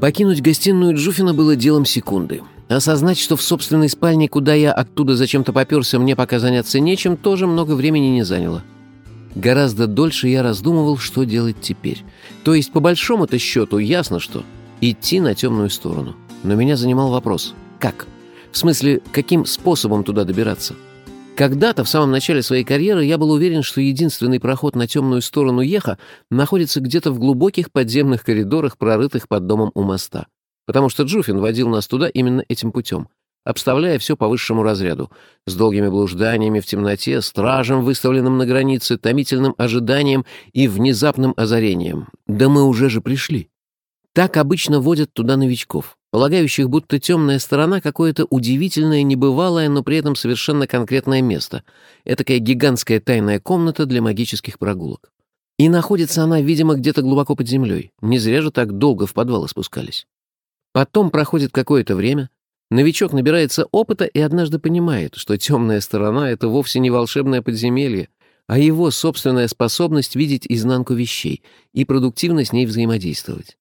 Покинуть гостиную Джуфина было делом секунды. Осознать, что в собственной спальне, куда я оттуда зачем-то попёрся, мне пока заняться нечем, тоже много времени не заняло. Гораздо дольше я раздумывал, что делать теперь. То есть, по большому-то счету, ясно, что идти на темную сторону. Но меня занимал вопрос «как?». В смысле, каким способом туда добираться? Когда-то, в самом начале своей карьеры, я был уверен, что единственный проход на темную сторону Еха находится где-то в глубоких подземных коридорах, прорытых под домом у моста. Потому что Джуфин водил нас туда именно этим путем, обставляя все по высшему разряду, с долгими блужданиями в темноте, стражем, выставленным на границе, томительным ожиданием и внезапным озарением. Да мы уже же пришли. Так обычно водят туда новичков полагающих, будто темная сторона — какое-то удивительное, небывалое, но при этом совершенно конкретное место, этакая гигантская тайная комната для магических прогулок. И находится она, видимо, где-то глубоко под землей. Не зря же так долго в подвалы спускались. Потом проходит какое-то время, новичок набирается опыта и однажды понимает, что темная сторона — это вовсе не волшебное подземелье, а его собственная способность видеть изнанку вещей и продуктивно с ней взаимодействовать.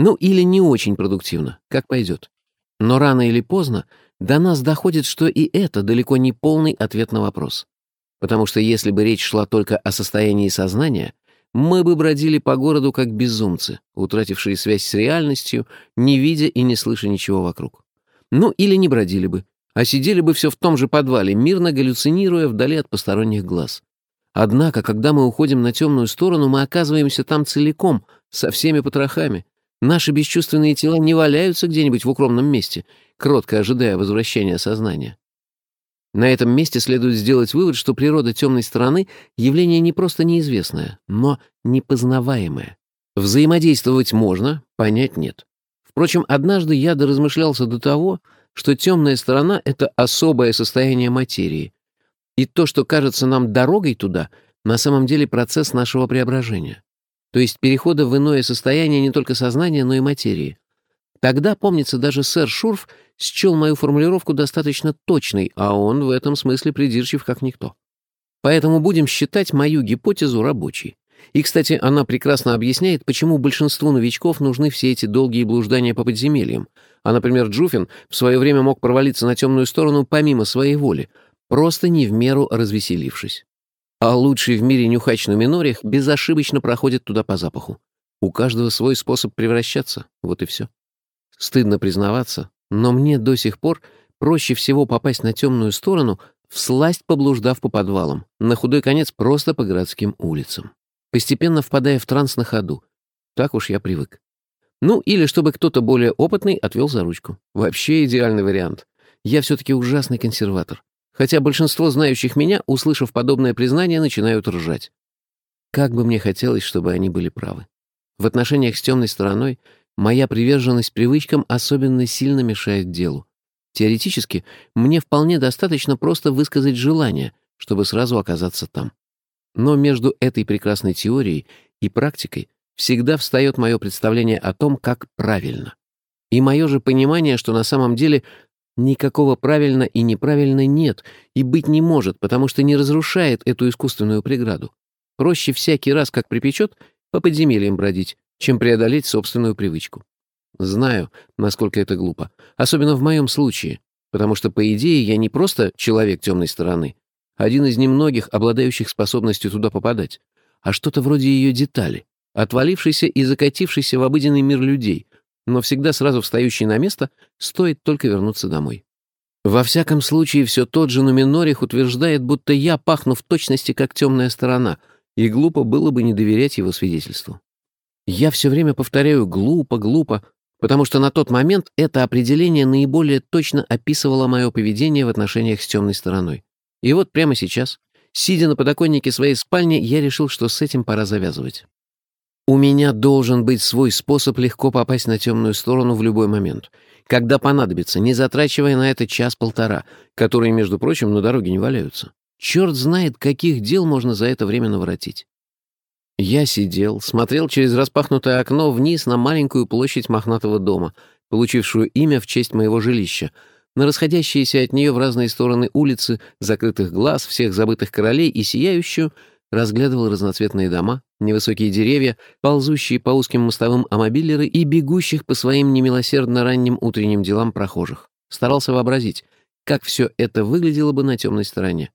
Ну или не очень продуктивно, как пойдет. Но рано или поздно до нас доходит, что и это далеко не полный ответ на вопрос. Потому что если бы речь шла только о состоянии сознания, мы бы бродили по городу как безумцы, утратившие связь с реальностью, не видя и не слыша ничего вокруг. Ну или не бродили бы, а сидели бы все в том же подвале, мирно галлюцинируя вдали от посторонних глаз. Однако, когда мы уходим на темную сторону, мы оказываемся там целиком, со всеми потрохами, Наши бесчувственные тела не валяются где-нибудь в укромном месте, кротко ожидая возвращения сознания. На этом месте следует сделать вывод, что природа темной стороны — явление не просто неизвестное, но непознаваемое. Взаимодействовать можно, понять нет. Впрочем, однажды я доразмышлялся до того, что темная сторона — это особое состояние материи, и то, что кажется нам дорогой туда, на самом деле процесс нашего преображения то есть перехода в иное состояние не только сознания, но и материи. Тогда, помнится, даже сэр Шурф счел мою формулировку достаточно точной, а он в этом смысле придирчив как никто. Поэтому будем считать мою гипотезу рабочей. И, кстати, она прекрасно объясняет, почему большинству новичков нужны все эти долгие блуждания по подземельям. А, например, Джуфин в свое время мог провалиться на темную сторону помимо своей воли, просто не в меру развеселившись. А лучший в мире нюхач на минорих безошибочно проходит туда по запаху. У каждого свой способ превращаться, вот и все. Стыдно признаваться, но мне до сих пор проще всего попасть на темную сторону, всласть поблуждав по подвалам, на худой конец просто по городским улицам, постепенно впадая в транс на ходу. Так уж я привык. Ну, или чтобы кто-то более опытный отвел за ручку. Вообще идеальный вариант. Я все-таки ужасный консерватор хотя большинство знающих меня, услышав подобное признание, начинают ржать. Как бы мне хотелось, чтобы они были правы. В отношениях с темной стороной моя приверженность привычкам особенно сильно мешает делу. Теоретически, мне вполне достаточно просто высказать желание, чтобы сразу оказаться там. Но между этой прекрасной теорией и практикой всегда встает мое представление о том, как правильно. И мое же понимание, что на самом деле Никакого правильно и неправильно нет и быть не может, потому что не разрушает эту искусственную преграду. Проще всякий раз, как припечет, по подземельям бродить, чем преодолеть собственную привычку. Знаю, насколько это глупо, особенно в моем случае, потому что, по идее, я не просто человек темной стороны, один из немногих, обладающих способностью туда попадать, а что-то вроде ее детали, отвалившийся и закатившийся в обыденный мир людей, но всегда сразу встающий на место, стоит только вернуться домой. Во всяком случае, все тот же Нуминорих утверждает, будто я пахну в точности как темная сторона, и глупо было бы не доверять его свидетельству. Я все время повторяю «глупо, глупо», потому что на тот момент это определение наиболее точно описывало мое поведение в отношениях с темной стороной. И вот прямо сейчас, сидя на подоконнике своей спальни, я решил, что с этим пора завязывать. У меня должен быть свой способ легко попасть на темную сторону в любой момент, когда понадобится, не затрачивая на это час-полтора, которые, между прочим, на дороге не валяются. Черт знает, каких дел можно за это время наворотить. Я сидел, смотрел через распахнутое окно вниз на маленькую площадь мохнатого дома, получившую имя в честь моего жилища, на расходящиеся от нее в разные стороны улицы, закрытых глаз, всех забытых королей и сияющую, разглядывал разноцветные дома, невысокие деревья, ползущие по узким мостовым амобилеры и бегущих по своим немилосердно ранним утренним делам прохожих. Старался вообразить, как все это выглядело бы на темной стороне.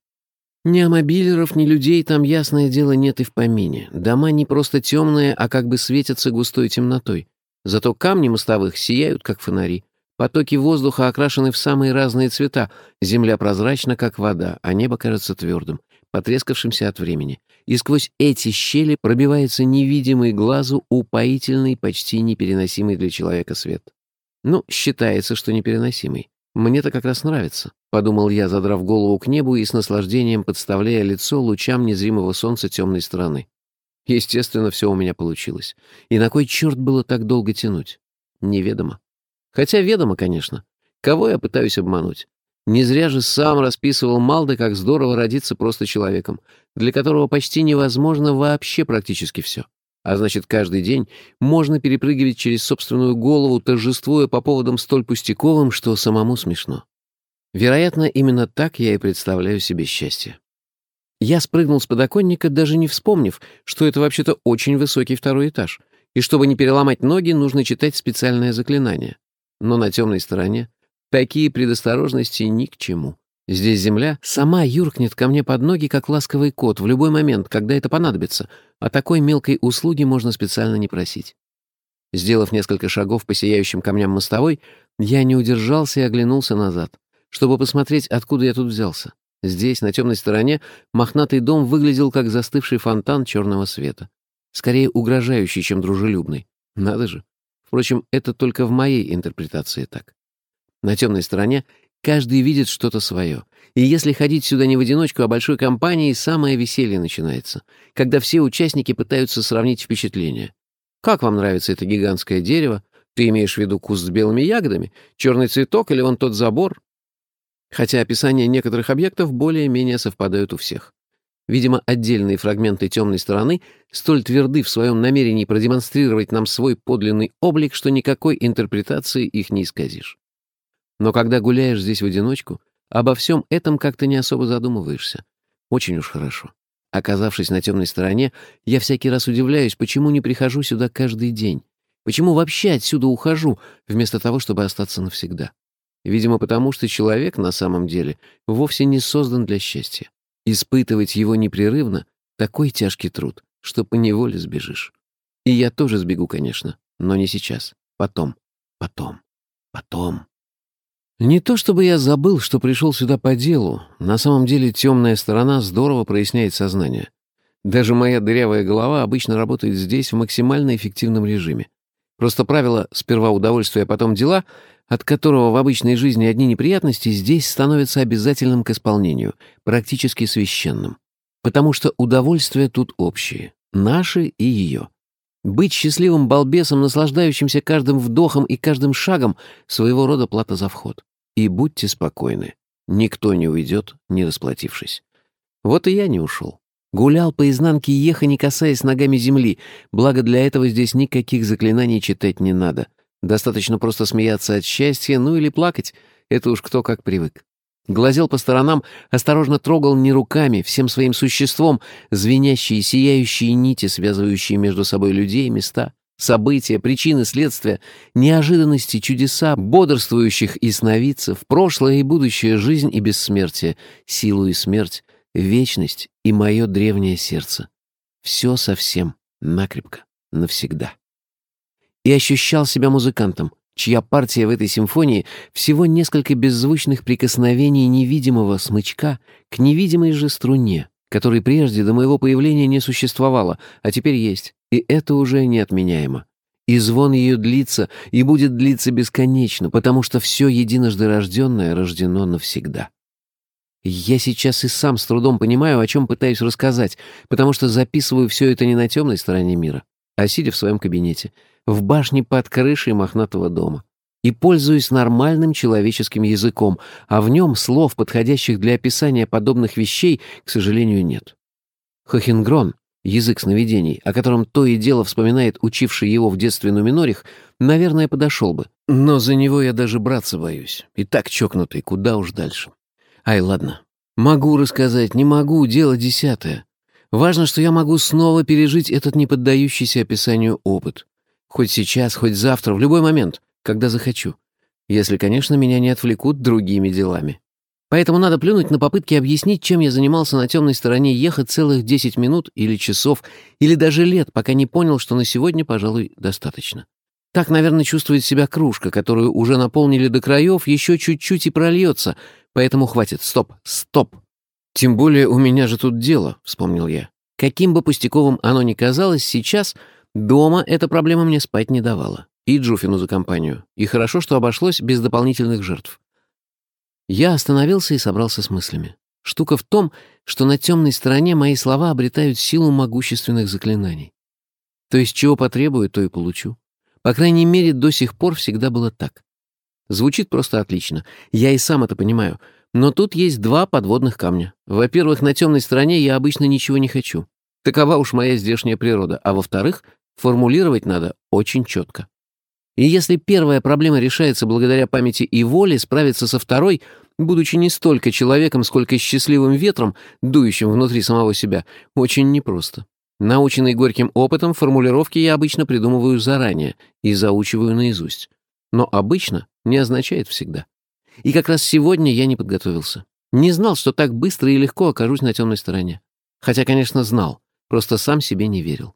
Ни амобилеров, ни людей там, ясное дело, нет и в помине. Дома не просто темные, а как бы светятся густой темнотой. Зато камни мостовых сияют, как фонари. Потоки воздуха окрашены в самые разные цвета. Земля прозрачна, как вода, а небо кажется твердым, потрескавшимся от времени. И сквозь эти щели пробивается невидимый глазу упоительный, почти непереносимый для человека свет. Ну, считается, что непереносимый. Мне-то как раз нравится, подумал я, задрав голову к небу и с наслаждением подставляя лицо лучам незримого солнца темной стороны. Естественно, все у меня получилось. И на кой черт было так долго тянуть? Неведомо. Хотя ведомо, конечно. Кого я пытаюсь обмануть? Не зря же сам расписывал Малды, как здорово родиться просто человеком, для которого почти невозможно вообще практически все. А значит, каждый день можно перепрыгивать через собственную голову, торжествуя по поводам столь пустяковым, что самому смешно. Вероятно, именно так я и представляю себе счастье. Я спрыгнул с подоконника, даже не вспомнив, что это вообще-то очень высокий второй этаж, и чтобы не переломать ноги, нужно читать специальное заклинание. Но на темной стороне такие предосторожности ни к чему. Здесь земля сама юркнет ко мне под ноги, как ласковый кот, в любой момент, когда это понадобится, а такой мелкой услуги можно специально не просить. Сделав несколько шагов по сияющим камням мостовой, я не удержался и оглянулся назад, чтобы посмотреть, откуда я тут взялся. Здесь, на темной стороне, мохнатый дом выглядел как застывший фонтан черного света. Скорее угрожающий, чем дружелюбный. Надо же. Впрочем, это только в моей интерпретации так. На темной стороне Каждый видит что-то свое. И если ходить сюда не в одиночку, а большой компанией, самое веселье начинается, когда все участники пытаются сравнить впечатления. Как вам нравится это гигантское дерево? Ты имеешь в виду куст с белыми ягодами? Черный цветок или вон тот забор? Хотя описания некоторых объектов более-менее совпадают у всех. Видимо, отдельные фрагменты темной стороны столь тверды в своем намерении продемонстрировать нам свой подлинный облик, что никакой интерпретации их не исказишь. Но когда гуляешь здесь в одиночку, обо всем этом как-то не особо задумываешься. Очень уж хорошо. Оказавшись на темной стороне, я всякий раз удивляюсь, почему не прихожу сюда каждый день. Почему вообще отсюда ухожу, вместо того, чтобы остаться навсегда? Видимо, потому что человек на самом деле вовсе не создан для счастья. Испытывать его непрерывно — такой тяжкий труд, что поневоле сбежишь. И я тоже сбегу, конечно, но не сейчас. Потом, потом, потом. Не то чтобы я забыл, что пришел сюда по делу. На самом деле темная сторона здорово проясняет сознание. Даже моя дырявая голова обычно работает здесь в максимально эффективном режиме. Просто правило «сперва удовольствие, а потом дела», от которого в обычной жизни одни неприятности, здесь становится обязательным к исполнению, практически священным. Потому что удовольствия тут общие, наши и ее. Быть счастливым балбесом, наслаждающимся каждым вдохом и каждым шагом — своего рода плата за вход. И будьте спокойны, никто не уйдет, не расплатившись. Вот и я не ушел. Гулял по изнанке еха, не касаясь ногами земли, благо для этого здесь никаких заклинаний читать не надо. Достаточно просто смеяться от счастья, ну или плакать, это уж кто как привык. Глазел по сторонам, осторожно трогал не руками, всем своим существом, звенящие, сияющие нити, связывающие между собой людей и места события, причины, следствия, неожиданности, чудеса, бодрствующих и сновидцев, прошлое и будущее, жизнь и бессмертие, силу и смерть, вечность и мое древнее сердце. Все совсем, накрепко, навсегда. И ощущал себя музыкантом, чья партия в этой симфонии всего несколько беззвучных прикосновений невидимого смычка к невидимой же струне, которой прежде до моего появления не существовало, а теперь есть. И это уже неотменяемо. И звон ее длится, и будет длиться бесконечно, потому что все единожды рожденное рождено навсегда. Я сейчас и сам с трудом понимаю, о чем пытаюсь рассказать, потому что записываю все это не на темной стороне мира, а сидя в своем кабинете, в башне под крышей мохнатого дома. И пользуюсь нормальным человеческим языком, а в нем слов, подходящих для описания подобных вещей, к сожалению, нет. Хохенгрон, язык сновидений, о котором то и дело вспоминает учивший его в детстве Нуминорих, наверное, подошел бы. Но за него я даже браться боюсь. И так чокнутый, куда уж дальше. Ай, ладно. Могу рассказать, не могу, дело десятое. Важно, что я могу снова пережить этот неподдающийся описанию опыт. Хоть сейчас, хоть завтра, в любой момент, когда захочу. Если, конечно, меня не отвлекут другими делами. Поэтому надо плюнуть на попытки объяснить, чем я занимался на темной стороне ехать целых 10 минут или часов, или даже лет, пока не понял, что на сегодня, пожалуй, достаточно. Так, наверное, чувствует себя кружка, которую уже наполнили до краев, еще чуть-чуть и прольется. Поэтому хватит. Стоп, стоп. Тем более у меня же тут дело, вспомнил я. Каким бы пустяковым оно ни казалось, сейчас дома эта проблема мне спать не давала. И Джуфину за компанию. И хорошо, что обошлось без дополнительных жертв. Я остановился и собрался с мыслями. Штука в том, что на темной стороне мои слова обретают силу могущественных заклинаний. То есть чего потребую, то и получу. По крайней мере, до сих пор всегда было так. Звучит просто отлично. Я и сам это понимаю. Но тут есть два подводных камня. Во-первых, на темной стороне я обычно ничего не хочу. Такова уж моя здешняя природа. А во-вторых, формулировать надо очень четко. И если первая проблема решается благодаря памяти и воле, справиться со второй, будучи не столько человеком, сколько счастливым ветром, дующим внутри самого себя, очень непросто. Наученный горьким опытом, формулировки я обычно придумываю заранее и заучиваю наизусть. Но обычно не означает всегда. И как раз сегодня я не подготовился. Не знал, что так быстро и легко окажусь на темной стороне. Хотя, конечно, знал, просто сам себе не верил.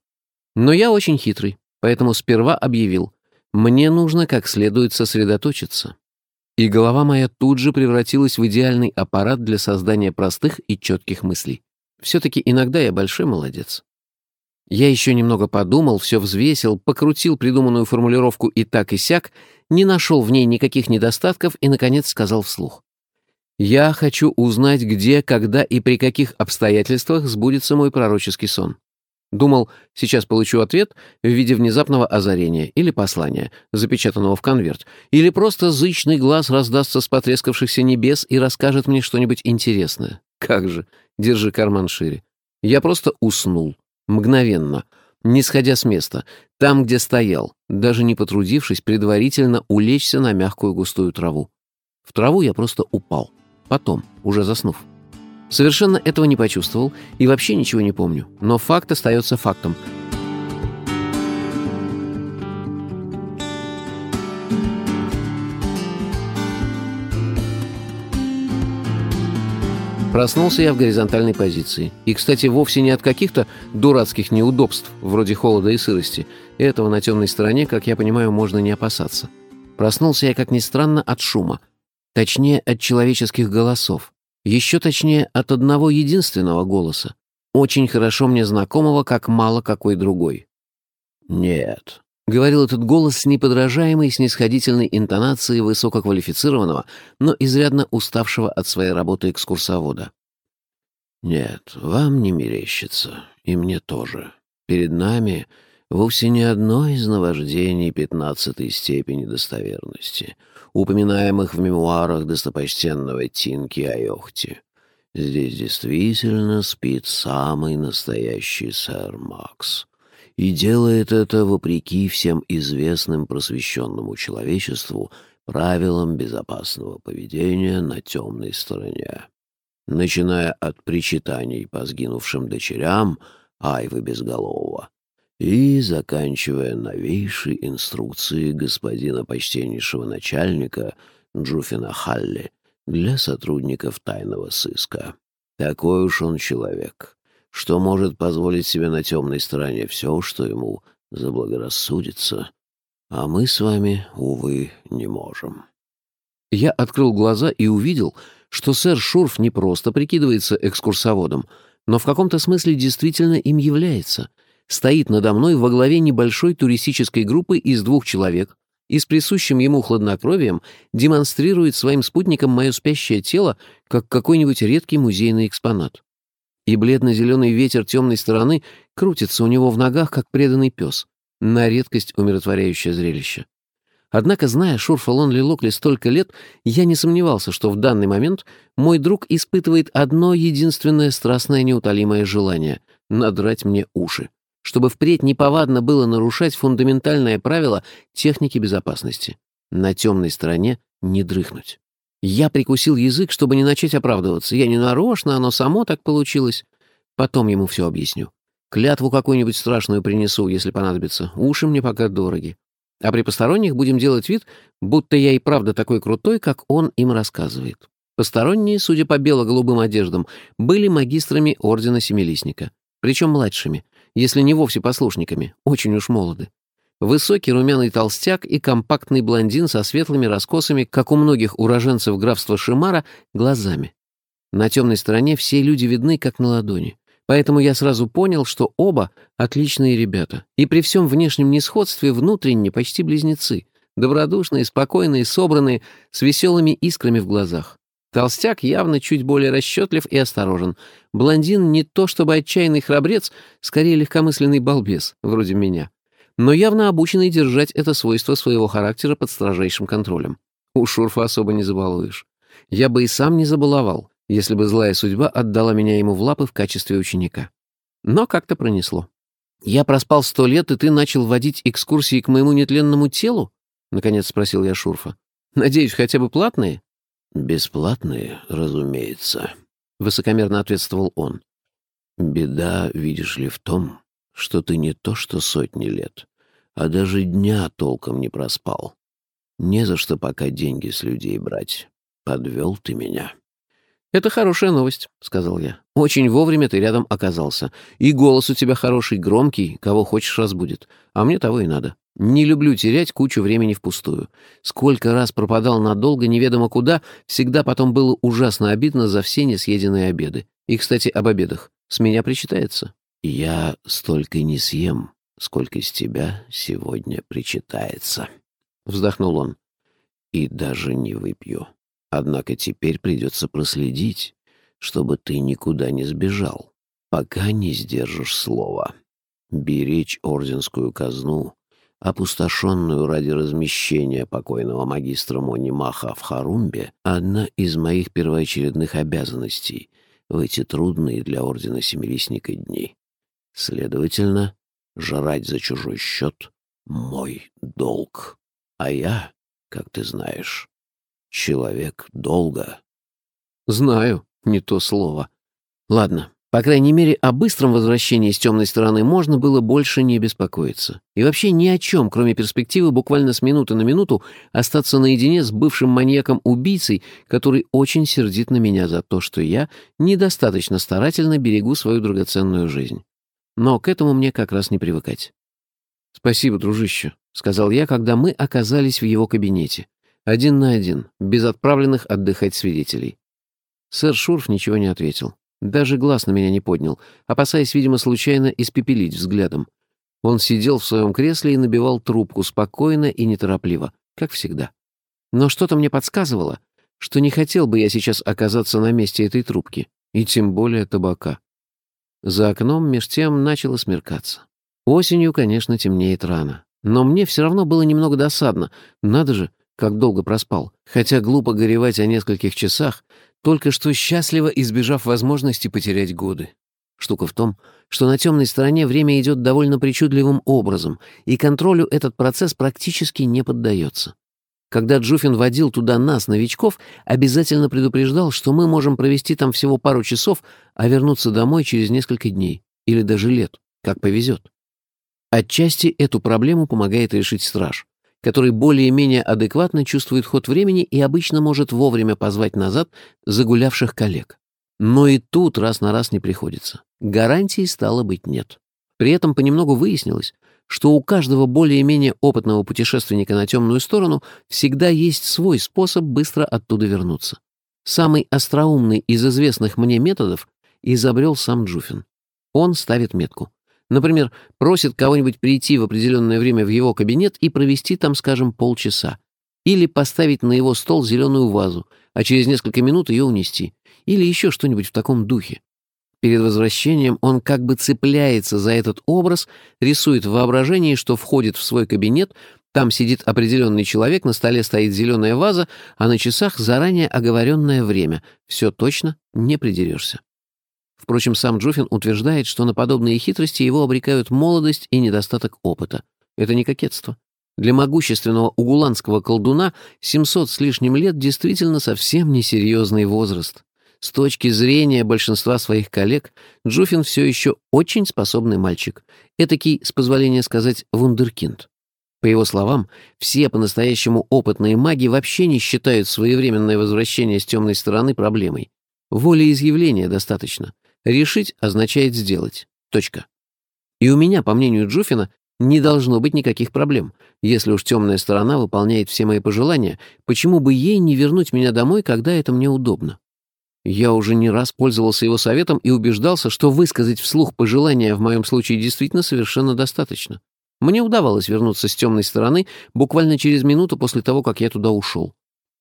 Но я очень хитрый, поэтому сперва объявил, мне нужно как следует сосредоточиться. И голова моя тут же превратилась в идеальный аппарат для создания простых и четких мыслей. Все-таки иногда я большой молодец. Я еще немного подумал, все взвесил, покрутил придуманную формулировку и так и сяк, не нашел в ней никаких недостатков и, наконец, сказал вслух. «Я хочу узнать, где, когда и при каких обстоятельствах сбудется мой пророческий сон. Думал, сейчас получу ответ в виде внезапного озарения или послания, запечатанного в конверт, или просто зычный глаз раздастся с потрескавшихся небес и расскажет мне что-нибудь интересное. Как же, держи карман шире. Я просто уснул. Мгновенно. Не сходя с места. Там, где стоял, даже не потрудившись предварительно улечься на мягкую густую траву. В траву я просто упал. Потом, уже заснув. Совершенно этого не почувствовал и вообще ничего не помню. Но факт остается фактом. Проснулся я в горизонтальной позиции. И, кстати, вовсе не от каких-то дурацких неудобств, вроде холода и сырости. Этого на темной стороне, как я понимаю, можно не опасаться. Проснулся я, как ни странно, от шума. Точнее, от человеческих голосов. Еще точнее, от одного единственного голоса, очень хорошо мне знакомого, как мало какой другой. «Нет», — говорил этот голос с неподражаемой снисходительной интонацией высококвалифицированного, но изрядно уставшего от своей работы экскурсовода. «Нет, вам не мерещится, и мне тоже. Перед нами вовсе не одно из наваждений пятнадцатой степени достоверности, упоминаемых в мемуарах достопочтенного Тинки Айохти. Здесь действительно спит самый настоящий сэр Макс. И делает это вопреки всем известным просвещенному человечеству правилам безопасного поведения на темной стороне. Начиная от причитаний по сгинувшим дочерям Айвы Безголового, и заканчивая новейшей инструкцией господина почтеннейшего начальника Джуфина Халли для сотрудников тайного сыска. Такой уж он человек, что может позволить себе на темной стороне все, что ему заблагорассудится, а мы с вами, увы, не можем. Я открыл глаза и увидел, что сэр Шурф не просто прикидывается экскурсоводом, но в каком-то смысле действительно им является — стоит надо мной во главе небольшой туристической группы из двух человек и с присущим ему хладнокровием демонстрирует своим спутникам мое спящее тело, как какой-нибудь редкий музейный экспонат. И бледно-зеленый ветер темной стороны крутится у него в ногах, как преданный пес. На редкость умиротворяющее зрелище. Однако, зная Шурфа Лонли Локли столько лет, я не сомневался, что в данный момент мой друг испытывает одно единственное страстное неутолимое желание — надрать мне уши чтобы впредь неповадно было нарушать фундаментальное правило техники безопасности. На темной стороне не дрыхнуть. Я прикусил язык, чтобы не начать оправдываться. Я не нарочно, оно само так получилось. Потом ему все объясню. Клятву какую-нибудь страшную принесу, если понадобится. Уши мне пока дороги. А при посторонних будем делать вид, будто я и правда такой крутой, как он им рассказывает. Посторонние, судя по бело-голубым одеждам, были магистрами Ордена Семилистника. Причем младшими, если не вовсе послушниками, очень уж молоды. Высокий румяный толстяк и компактный блондин со светлыми раскосами, как у многих уроженцев графства Шимара, глазами. На темной стороне все люди видны, как на ладони. Поэтому я сразу понял, что оба отличные ребята. И при всем внешнем несходстве внутренне почти близнецы. Добродушные, спокойные, собранные, с веселыми искрами в глазах. Толстяк явно чуть более расчетлив и осторожен. Блондин не то чтобы отчаянный храбрец, скорее легкомысленный балбес, вроде меня. Но явно обученный держать это свойство своего характера под строжайшим контролем. У Шурфа особо не забалуешь. Я бы и сам не забаловал, если бы злая судьба отдала меня ему в лапы в качестве ученика. Но как-то пронесло. «Я проспал сто лет, и ты начал водить экскурсии к моему нетленному телу?» — наконец спросил я Шурфа. «Надеюсь, хотя бы платные?» «Бесплатные, разумеется», — высокомерно ответствовал он. «Беда, видишь ли, в том, что ты не то что сотни лет, а даже дня толком не проспал. Не за что пока деньги с людей брать. Подвел ты меня». «Это хорошая новость», — сказал я. «Очень вовремя ты рядом оказался. И голос у тебя хороший, громкий, кого хочешь разбудит. А мне того и надо. Не люблю терять кучу времени впустую. Сколько раз пропадал надолго, неведомо куда, всегда потом было ужасно обидно за все несъеденные обеды. И, кстати, об обедах. С меня причитается. Я столько не съем, сколько с тебя сегодня причитается. Вздохнул он. И даже не выпью. Однако теперь придется проследить, чтобы ты никуда не сбежал, пока не сдержишь слова. Беречь орденскую казну опустошенную ради размещения покойного магистра Монимаха в Харумбе, одна из моих первоочередных обязанностей в эти трудные для Ордена Семилистника дни. Следовательно, жрать за чужой счет — мой долг. А я, как ты знаешь, человек долга. Знаю, не то слово. Ладно, по крайней мере, о быстром возвращении с темной стороны можно было больше не беспокоиться. И вообще ни о чем, кроме перспективы буквально с минуты на минуту остаться наедине с бывшим маньяком-убийцей, который очень сердит на меня за то, что я недостаточно старательно берегу свою драгоценную жизнь. Но к этому мне как раз не привыкать. «Спасибо, дружище», — сказал я, когда мы оказались в его кабинете. Один на один, без отправленных отдыхать свидетелей. Сэр Шурф ничего не ответил. Даже глаз на меня не поднял, опасаясь, видимо, случайно испепелить взглядом. Он сидел в своем кресле и набивал трубку спокойно и неторопливо, как всегда. Но что-то мне подсказывало, что не хотел бы я сейчас оказаться на месте этой трубки, и тем более табака. За окном меж тем начало смеркаться. Осенью, конечно, темнеет рано. Но мне все равно было немного досадно. Надо же, как долго проспал. Хотя глупо горевать о нескольких часах, только что счастливо избежав возможности потерять годы. Штука в том, что на темной стороне время идет довольно причудливым образом, и контролю этот процесс практически не поддается. Когда Джуфин водил туда нас, новичков, обязательно предупреждал, что мы можем провести там всего пару часов, а вернуться домой через несколько дней или даже лет, как повезет. Отчасти эту проблему помогает решить страж который более-менее адекватно чувствует ход времени и обычно может вовремя позвать назад загулявших коллег. Но и тут раз на раз не приходится. Гарантий стало быть нет. При этом понемногу выяснилось, что у каждого более-менее опытного путешественника на темную сторону всегда есть свой способ быстро оттуда вернуться. Самый остроумный из известных мне методов изобрел сам Джуфин. Он ставит метку. Например, просит кого-нибудь прийти в определенное время в его кабинет и провести там, скажем, полчаса. Или поставить на его стол зеленую вазу, а через несколько минут ее унести. Или еще что-нибудь в таком духе. Перед возвращением он как бы цепляется за этот образ, рисует в воображении, что входит в свой кабинет, там сидит определенный человек, на столе стоит зеленая ваза, а на часах заранее оговоренное время. Все точно, не придерешься. Впрочем, сам Джуфин утверждает, что на подобные хитрости его обрекают молодость и недостаток опыта. Это не кокетство. Для могущественного угуланского колдуна 700 с лишним лет действительно совсем несерьезный возраст. С точки зрения большинства своих коллег, Джуфин все еще очень способный мальчик. Этакий, с позволения сказать, вундеркинд. По его словам, все по-настоящему опытные маги вообще не считают своевременное возвращение с темной стороны проблемой. Волеизъявления достаточно. Решить означает сделать. Точка. И у меня, по мнению Джуфина, не должно быть никаких проблем. Если уж темная сторона выполняет все мои пожелания, почему бы ей не вернуть меня домой, когда это мне удобно? Я уже не раз пользовался его советом и убеждался, что высказать вслух пожелания в моем случае действительно совершенно достаточно. Мне удавалось вернуться с темной стороны буквально через минуту после того, как я туда ушел.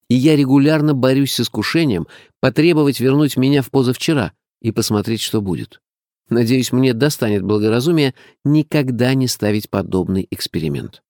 И я регулярно борюсь с искушением потребовать вернуть меня в позавчера и посмотреть, что будет. Надеюсь, мне достанет благоразумия никогда не ставить подобный эксперимент.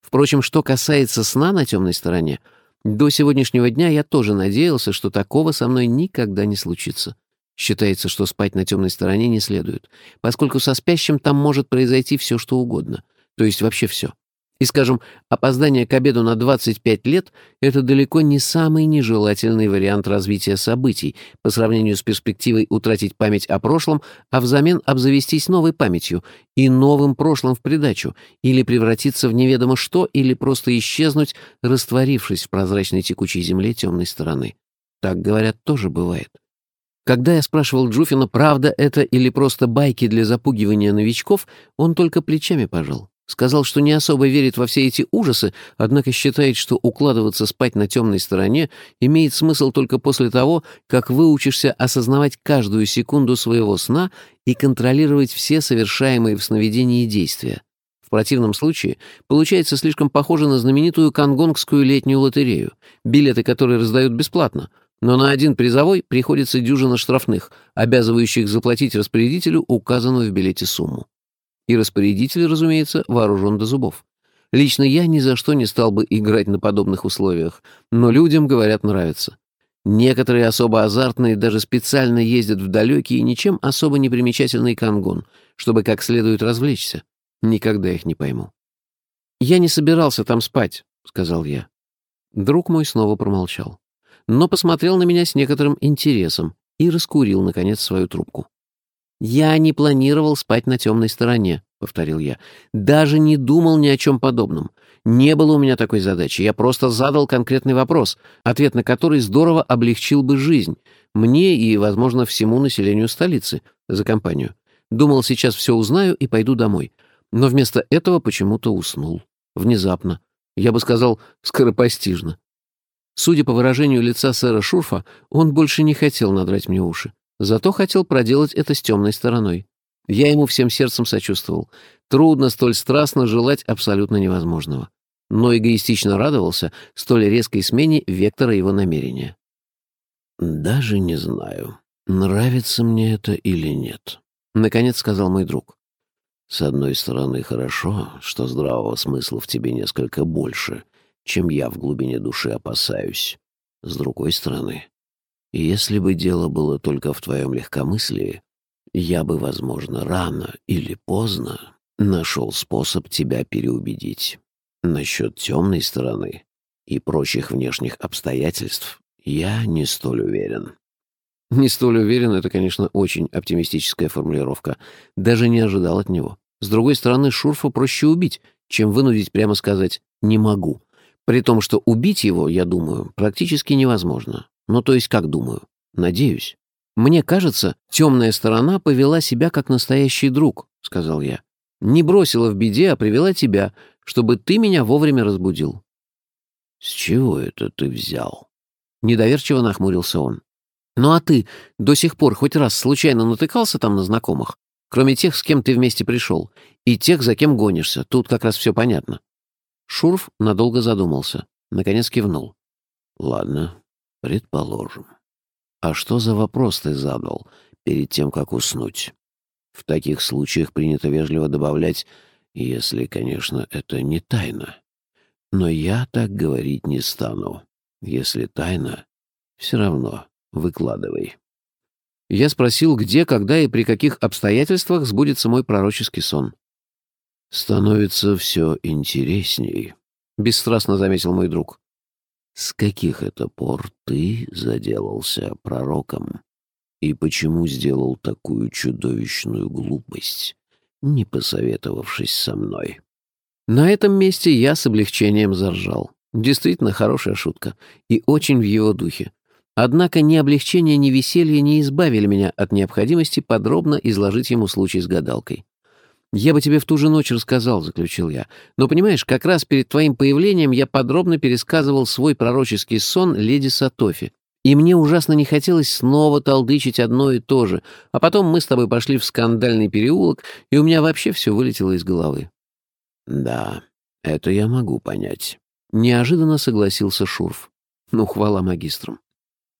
Впрочем, что касается сна на темной стороне, до сегодняшнего дня я тоже надеялся, что такого со мной никогда не случится. Считается, что спать на темной стороне не следует, поскольку со спящим там может произойти все, что угодно — то есть вообще все. И, скажем, опоздание к обеду на 25 лет — это далеко не самый нежелательный вариант развития событий по сравнению с перспективой утратить память о прошлом, а взамен обзавестись новой памятью и новым прошлым в придачу, или превратиться в неведомо что, или просто исчезнуть, растворившись в прозрачной текучей земле темной стороны. Так, говорят, тоже бывает. Когда я спрашивал Джуфина, правда это или просто байки для запугивания новичков, он только плечами пожал. Сказал, что не особо верит во все эти ужасы, однако считает, что укладываться спать на темной стороне имеет смысл только после того, как выучишься осознавать каждую секунду своего сна и контролировать все совершаемые в сновидении действия. В противном случае получается слишком похоже на знаменитую конгонгскую летнюю лотерею, билеты которые раздают бесплатно, но на один призовой приходится дюжина штрафных, обязывающих заплатить распорядителю указанную в билете сумму. И распорядитель, разумеется, вооружен до зубов. Лично я ни за что не стал бы играть на подобных условиях, но людям, говорят, нравится. Некоторые особо азартные даже специально ездят в далекий и ничем особо не примечательный Кангон, чтобы как следует развлечься. Никогда их не пойму. «Я не собирался там спать», — сказал я. Друг мой снова промолчал, но посмотрел на меня с некоторым интересом и раскурил, наконец, свою трубку. «Я не планировал спать на темной стороне», — повторил я. «Даже не думал ни о чем подобном. Не было у меня такой задачи. Я просто задал конкретный вопрос, ответ на который здорово облегчил бы жизнь. Мне и, возможно, всему населению столицы за компанию. Думал, сейчас все узнаю и пойду домой. Но вместо этого почему-то уснул. Внезапно. Я бы сказал, скоропостижно. Судя по выражению лица сэра Шурфа, он больше не хотел надрать мне уши. Зато хотел проделать это с темной стороной. Я ему всем сердцем сочувствовал. Трудно столь страстно желать абсолютно невозможного. Но эгоистично радовался столь резкой смене вектора его намерения. «Даже не знаю, нравится мне это или нет», — наконец сказал мой друг. «С одной стороны, хорошо, что здравого смысла в тебе несколько больше, чем я в глубине души опасаюсь. С другой стороны, если бы дело было только в твоем легкомыслии, я бы, возможно, рано или поздно нашел способ тебя переубедить. Насчет темной стороны и прочих внешних обстоятельств я не столь уверен. Не столь уверен — это, конечно, очень оптимистическая формулировка. Даже не ожидал от него. С другой стороны, Шурфа проще убить, чем вынудить прямо сказать «не могу». При том, что убить его, я думаю, практически невозможно. Ну, то есть, как думаю? Надеюсь. Мне кажется, темная сторона повела себя как настоящий друг, сказал я. Не бросила в беде, а привела тебя, чтобы ты меня вовремя разбудил. С чего это ты взял? Недоверчиво нахмурился он. Ну а ты до сих пор хоть раз случайно натыкался там на знакомых? Кроме тех, с кем ты вместе пришел, и тех, за кем гонишься. Тут как раз все понятно. Шурф надолго задумался. Наконец кивнул. Ладно, Предположим. А что за вопрос ты задал перед тем, как уснуть? В таких случаях принято вежливо добавлять, если, конечно, это не тайна. Но я так говорить не стану. Если тайна, все равно выкладывай. Я спросил, где, когда и при каких обстоятельствах сбудется мой пророческий сон. «Становится все интересней», — бесстрастно заметил мой друг. С каких это пор ты заделался пророком? И почему сделал такую чудовищную глупость, не посоветовавшись со мной? На этом месте я с облегчением заржал. Действительно хорошая шутка. И очень в его духе. Однако ни облегчение, ни веселье не избавили меня от необходимости подробно изложить ему случай с гадалкой. «Я бы тебе в ту же ночь рассказал», — заключил я. «Но, понимаешь, как раз перед твоим появлением я подробно пересказывал свой пророческий сон леди Сатофи. И мне ужасно не хотелось снова толдычить одно и то же. А потом мы с тобой пошли в скандальный переулок, и у меня вообще все вылетело из головы». «Да, это я могу понять», — неожиданно согласился Шурф. «Ну, хвала магистрам».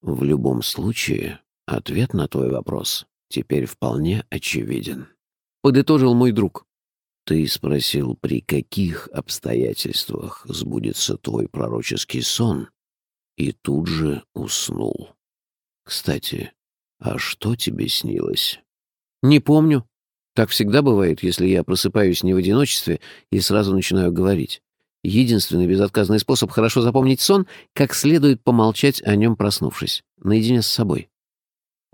В любом случае, ответ на твой вопрос теперь вполне очевиден. Подытожил мой друг. Ты спросил, при каких обстоятельствах сбудется твой пророческий сон, и тут же уснул. Кстати, а что тебе снилось? Не помню. Так всегда бывает, если я просыпаюсь не в одиночестве и сразу начинаю говорить. Единственный безотказный способ хорошо запомнить сон — как следует помолчать о нем, проснувшись, наедине с собой.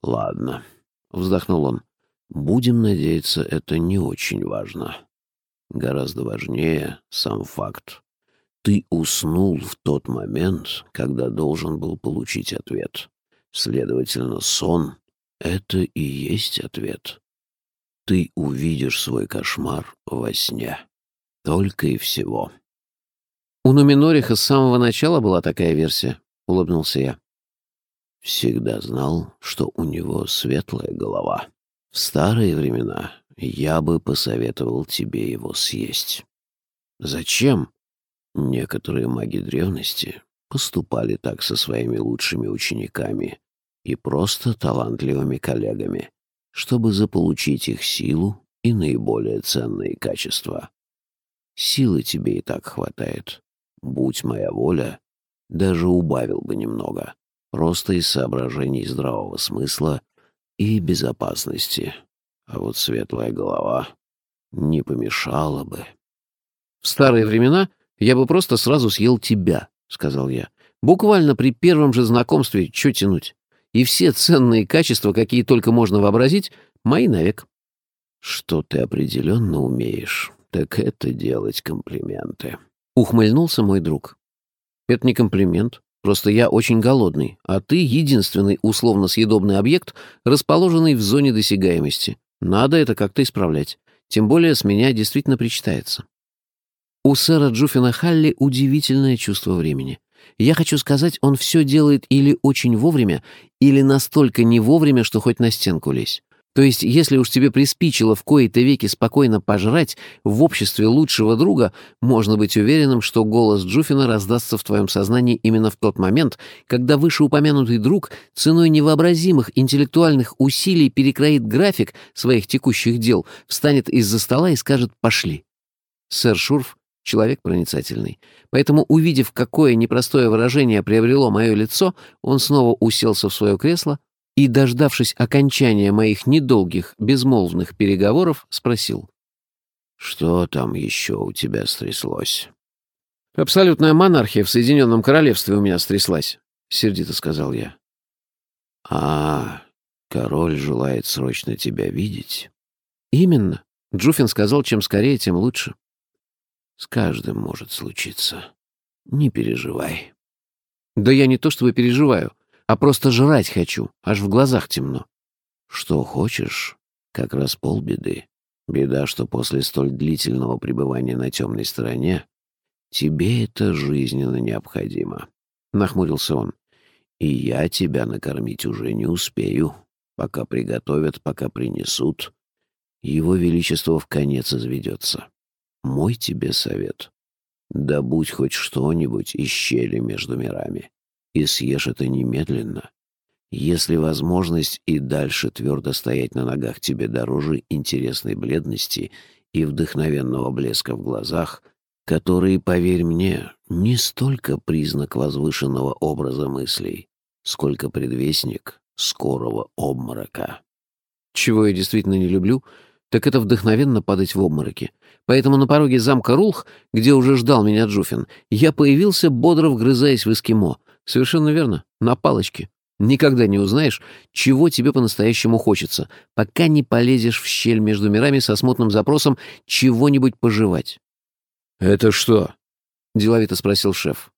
«Ладно», — вздохнул он. «Будем надеяться, это не очень важно. Гораздо важнее сам факт. Ты уснул в тот момент, когда должен был получить ответ. Следовательно, сон — это и есть ответ. Ты увидишь свой кошмар во сне. Только и всего». «У Нуминориха с самого начала была такая версия», — улыбнулся я. «Всегда знал, что у него светлая голова. В старые времена я бы посоветовал тебе его съесть». «Зачем?» Некоторые маги древности поступали так со своими лучшими учениками и просто талантливыми коллегами, чтобы заполучить их силу и наиболее ценные качества. Силы тебе и так хватает. Будь моя воля, даже убавил бы немного, просто из соображений здравого смысла и безопасности. А вот светлая голова не помешала бы. «В старые времена я бы просто сразу съел тебя», — сказал я. «Буквально при первом же знакомстве что тянуть? И все ценные качества, какие только можно вообразить, мои навек». «Что ты определенно умеешь, так это делать комплименты», Ухмыльнулся мой друг. Это не комплимент. Просто я очень голодный, а ты единственный условно съедобный объект, расположенный в зоне досягаемости. Надо это как-то исправлять. Тем более с меня действительно причитается. У сэра Джуфина Халли удивительное чувство времени. Я хочу сказать, он все делает или очень вовремя, или настолько не вовремя, что хоть на стенку лезь. То есть, если уж тебе приспичило в кои-то веки спокойно пожрать в обществе лучшего друга, можно быть уверенным, что голос Джуфина раздастся в твоем сознании именно в тот момент, когда вышеупомянутый друг ценой невообразимых интеллектуальных усилий перекроит график своих текущих дел, встанет из-за стола и скажет «пошли». Сэр Шурф — человек проницательный. Поэтому, увидев, какое непростое выражение приобрело мое лицо, он снова уселся в свое кресло, и, дождавшись окончания моих недолгих, безмолвных переговоров, спросил. «Что там еще у тебя стряслось?» «Абсолютная монархия в Соединенном Королевстве у меня стряслась», — сердито сказал я. «А, король желает срочно тебя видеть?» «Именно. Джуфин сказал, чем скорее, тем лучше». «С каждым может случиться. Не переживай». «Да я не то чтобы переживаю а просто жрать хочу, аж в глазах темно. Что хочешь, как раз полбеды. Беда, что после столь длительного пребывания на темной стороне тебе это жизненно необходимо. Нахмурился он. И я тебя накормить уже не успею. Пока приготовят, пока принесут. Его Величество в конец изведется. Мой тебе совет. Добудь хоть что-нибудь из щели между мирами и съешь это немедленно. Если возможность и дальше твердо стоять на ногах тебе дороже интересной бледности и вдохновенного блеска в глазах, которые, поверь мне, не столько признак возвышенного образа мыслей, сколько предвестник скорого обморока. Чего я действительно не люблю, так это вдохновенно падать в обмороки. Поэтому на пороге замка Рулх, где уже ждал меня Джуфин, я появился, бодро вгрызаясь в эскимо — Совершенно верно. На палочке. Никогда не узнаешь, чего тебе по-настоящему хочется, пока не полезешь в щель между мирами со смутным запросом чего-нибудь пожевать. «Это что?» — деловито спросил шеф.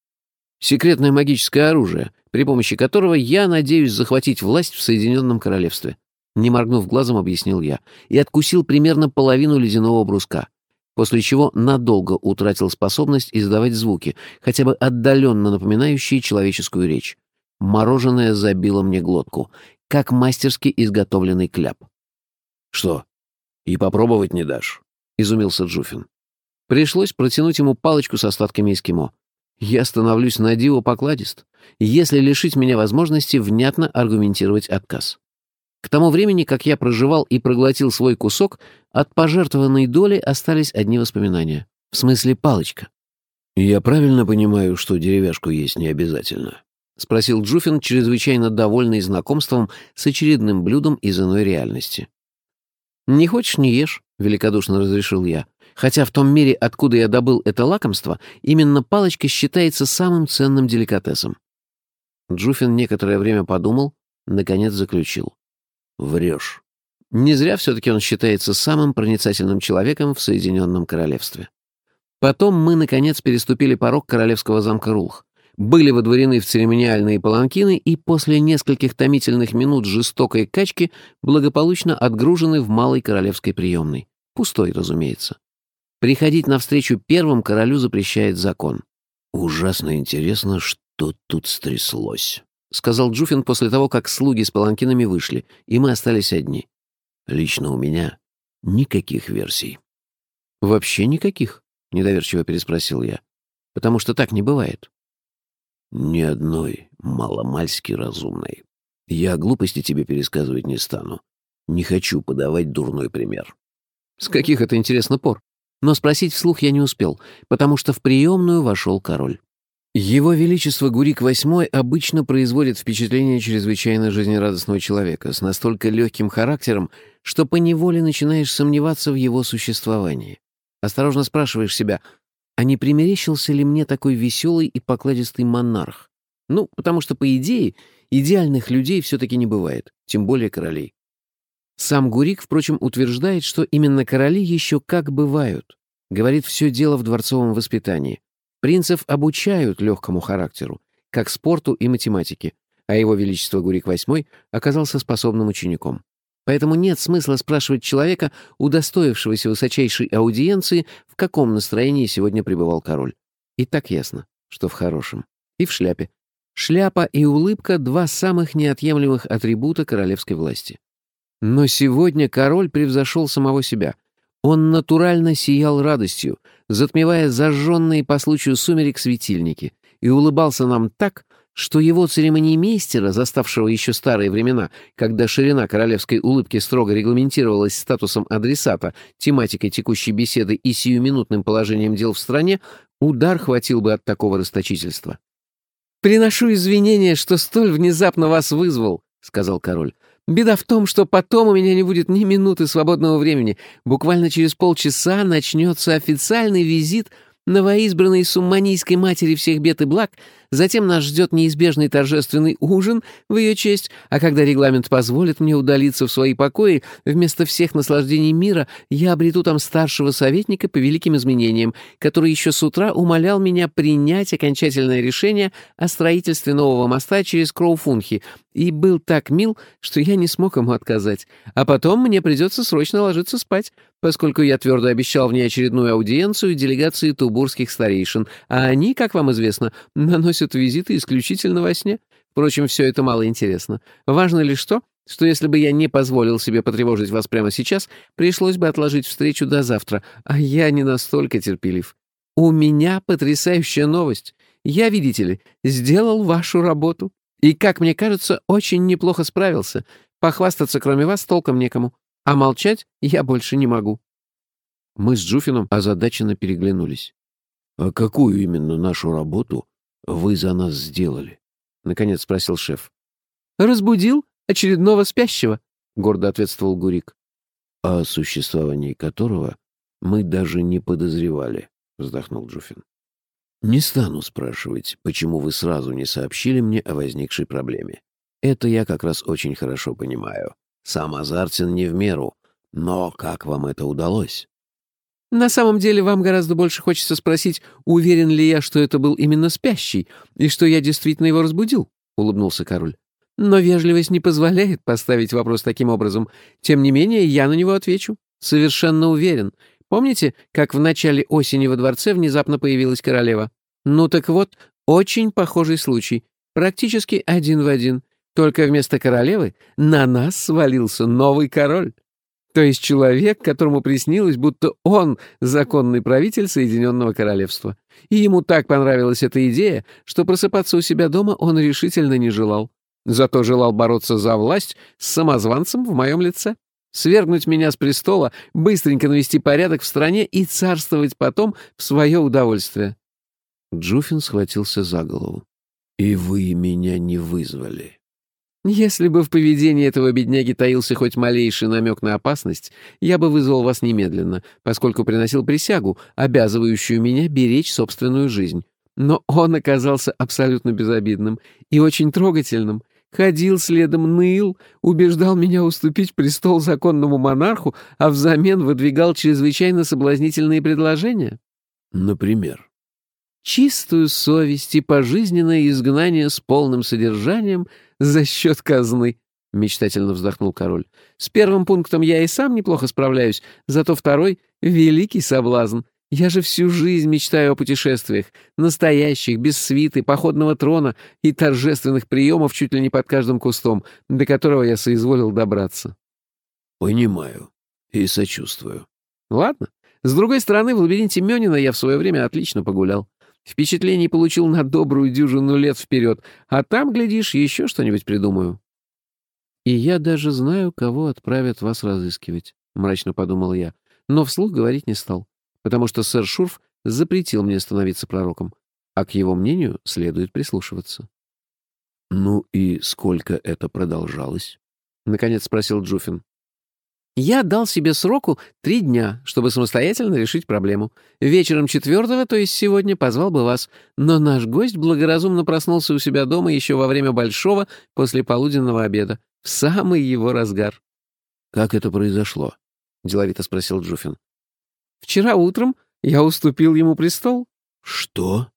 «Секретное магическое оружие, при помощи которого я надеюсь захватить власть в Соединенном Королевстве», — не моргнув глазом, объяснил я, и откусил примерно половину ледяного бруска, после чего надолго утратил способность издавать звуки, хотя бы отдаленно напоминающие человеческую речь. Мороженое забило мне глотку, как мастерски изготовленный кляп. «Что, и попробовать не дашь?» — изумился Джуфин. Пришлось протянуть ему палочку с остатками эскимо. Я становлюсь на диво покладист, если лишить меня возможности внятно аргументировать отказ. К тому времени, как я проживал и проглотил свой кусок, от пожертвованной доли остались одни воспоминания. В смысле палочка. «Я правильно понимаю, что деревяшку есть не обязательно?» — спросил Джуфин, чрезвычайно довольный знакомством с очередным блюдом из иной реальности. «Не хочешь — не ешь», — великодушно разрешил я. Хотя в том мире, откуда я добыл это лакомство, именно палочка считается самым ценным деликатесом. Джуфин некоторое время подумал, наконец заключил. «Врешь». Не зря все-таки он считается самым проницательным человеком в Соединенном Королевстве. Потом мы, наконец, переступили порог королевского замка Рулх были водворены в церемониальные паланкины и после нескольких томительных минут жестокой качки благополучно отгружены в малой королевской приемной. Пустой, разумеется. Приходить навстречу первым королю запрещает закон. «Ужасно интересно, что тут стряслось», — сказал Джуфин после того, как слуги с паланкинами вышли, и мы остались одни. «Лично у меня никаких версий». «Вообще никаких?» — недоверчиво переспросил я. «Потому что так не бывает». Ни одной маломальски разумной. Я глупости тебе пересказывать не стану. Не хочу подавать дурной пример. С каких это, интересно, пор? Но спросить вслух я не успел, потому что в приемную вошел король. Его Величество Гурик VIII обычно производит впечатление чрезвычайно жизнерадостного человека с настолько легким характером, что поневоле начинаешь сомневаться в его существовании. Осторожно спрашиваешь себя, а не примерещился ли мне такой веселый и покладистый монарх? Ну, потому что, по идее, идеальных людей все-таки не бывает, тем более королей. Сам Гурик, впрочем, утверждает, что именно короли еще как бывают. Говорит, все дело в дворцовом воспитании. Принцев обучают легкому характеру, как спорту и математике, а его величество Гурик VIII оказался способным учеником. Поэтому нет смысла спрашивать человека, удостоившегося высочайшей аудиенции, в каком настроении сегодня пребывал король. И так ясно, что в хорошем. И в шляпе. Шляпа и улыбка — два самых неотъемлемых атрибута королевской власти. Но сегодня король превзошел самого себя. Он натурально сиял радостью, затмевая зажженные по случаю сумерек светильники, и улыбался нам так, что его церемониймейстера, заставшего еще старые времена, когда ширина королевской улыбки строго регламентировалась статусом адресата, тематикой текущей беседы и сиюминутным положением дел в стране, удар хватил бы от такого расточительства. «Приношу извинения, что столь внезапно вас вызвал», — сказал король. «Беда в том, что потом у меня не будет ни минуты свободного времени. Буквально через полчаса начнется официальный визит новоизбранной сумманийской матери всех бед и благ, затем нас ждет неизбежный торжественный ужин в ее честь, а когда регламент позволит мне удалиться в свои покои, вместо всех наслаждений мира я обрету там старшего советника по великим изменениям, который еще с утра умолял меня принять окончательное решение о строительстве нового моста через Кроуфунхи, и был так мил, что я не смог ему отказать. А потом мне придется срочно ложиться спать, поскольку я твердо обещал внеочередную аудиенцию делегации тубурских старейшин, а они, как вам известно, наносят визиты исключительно во сне. Впрочем, все это мало интересно. Важно лишь то, что если бы я не позволил себе потревожить вас прямо сейчас, пришлось бы отложить встречу до завтра, а я не настолько терпелив. У меня потрясающая новость. Я, видите ли, сделал вашу работу. И, как мне кажется, очень неплохо справился. Похвастаться, кроме вас, толком некому. А молчать я больше не могу». Мы с Джуфином озадаченно переглянулись. «А какую именно нашу работу вы за нас сделали?» — наконец спросил шеф. «Разбудил очередного спящего», — гордо ответствовал Гурик. «О существовании которого мы даже не подозревали», — вздохнул Джуфин. «Не стану спрашивать, почему вы сразу не сообщили мне о возникшей проблеме. Это я как раз очень хорошо понимаю. Сам азартен не в меру. Но как вам это удалось? На самом деле вам гораздо больше хочется спросить, уверен ли я, что это был именно спящий, и что я действительно его разбудил, — улыбнулся король. Но вежливость не позволяет поставить вопрос таким образом. Тем не менее, я на него отвечу. Совершенно уверен. Помните, как в начале осени во дворце внезапно появилась королева? Ну так вот, очень похожий случай. Практически один в один. Только вместо королевы на нас свалился новый король. То есть человек, которому приснилось, будто он законный правитель Соединенного Королевства. И ему так понравилась эта идея, что просыпаться у себя дома он решительно не желал. Зато желал бороться за власть с самозванцем в моем лице. Свергнуть меня с престола, быстренько навести порядок в стране и царствовать потом в свое удовольствие. Джуфин схватился за голову. «И вы меня не вызвали». Если бы в поведении этого бедняги таился хоть малейший намек на опасность, я бы вызвал вас немедленно, поскольку приносил присягу, обязывающую меня беречь собственную жизнь. Но он оказался абсолютно безобидным и очень трогательным. Ходил следом, ныл, убеждал меня уступить престол законному монарху, а взамен выдвигал чрезвычайно соблазнительные предложения. Например? Чистую совесть и пожизненное изгнание с полным содержанием за счет казны», — мечтательно вздохнул король. «С первым пунктом я и сам неплохо справляюсь, зато второй — великий соблазн. Я же всю жизнь мечтаю о путешествиях, настоящих, без свиты, походного трона и торжественных приемов чуть ли не под каждым кустом, до которого я соизволил добраться». «Понимаю и сочувствую». «Ладно. С другой стороны, в лабиринте Мёнина я в свое время отлично погулял. Впечатлений получил на добрую дюжину лет вперед, а там, глядишь, еще что-нибудь придумаю. «И я даже знаю, кого отправят вас разыскивать», — мрачно подумал я, но вслух говорить не стал, потому что сэр Шурф запретил мне становиться пророком, а к его мнению следует прислушиваться. «Ну и сколько это продолжалось?» — наконец спросил Джуфин. Я дал себе сроку три дня, чтобы самостоятельно решить проблему. Вечером четвертого, то есть сегодня, позвал бы вас. Но наш гость благоразумно проснулся у себя дома еще во время большого послеполуденного обеда, в самый его разгар. «Как это произошло?» — деловито спросил Джуфин. «Вчера утром я уступил ему престол». «Что?»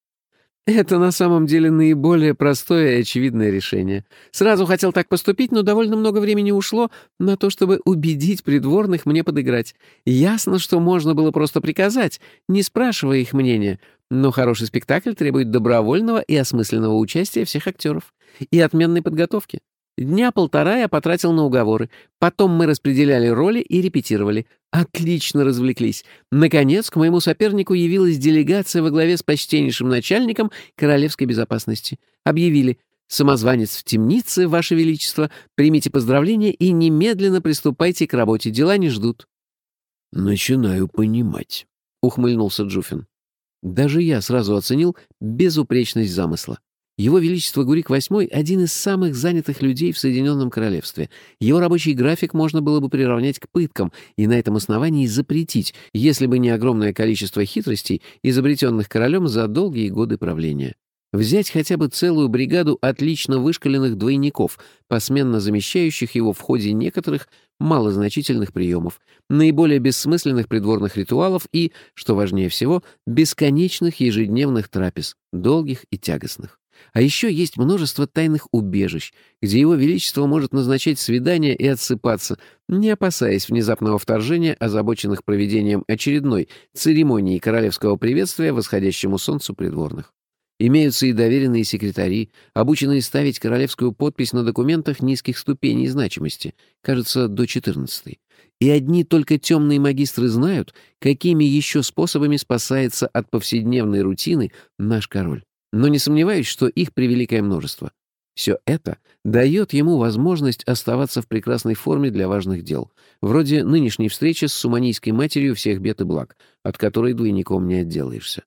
Это на самом деле наиболее простое и очевидное решение. Сразу хотел так поступить, но довольно много времени ушло на то, чтобы убедить придворных мне подыграть. Ясно, что можно было просто приказать, не спрашивая их мнения, но хороший спектакль требует добровольного и осмысленного участия всех актеров и отменной подготовки. Дня полтора я потратил на уговоры. Потом мы распределяли роли и репетировали. Отлично развлеклись. Наконец, к моему сопернику явилась делегация во главе с почтеннейшим начальником королевской безопасности. Объявили «Самозванец в темнице, Ваше Величество, примите поздравления и немедленно приступайте к работе, дела не ждут». «Начинаю понимать», — ухмыльнулся Джуфин. Даже я сразу оценил безупречность замысла. Его Величество Гурик VIII — один из самых занятых людей в Соединенном Королевстве. Его рабочий график можно было бы приравнять к пыткам и на этом основании запретить, если бы не огромное количество хитростей, изобретенных королем за долгие годы правления. Взять хотя бы целую бригаду отлично вышкаленных двойников, посменно замещающих его в ходе некоторых малозначительных приемов, наиболее бессмысленных придворных ритуалов и, что важнее всего, бесконечных ежедневных трапез, долгих и тягостных. А еще есть множество тайных убежищ, где его величество может назначать свидания и отсыпаться, не опасаясь внезапного вторжения, озабоченных проведением очередной церемонии королевского приветствия восходящему солнцу придворных. Имеются и доверенные секретари, обученные ставить королевскую подпись на документах низких ступеней значимости, кажется, до 14 И одни только темные магистры знают, какими еще способами спасается от повседневной рутины наш король но не сомневаюсь, что их превеликое множество. Все это дает ему возможность оставаться в прекрасной форме для важных дел, вроде нынешней встречи с суманийской матерью всех бед и благ, от которой двойником не отделаешься.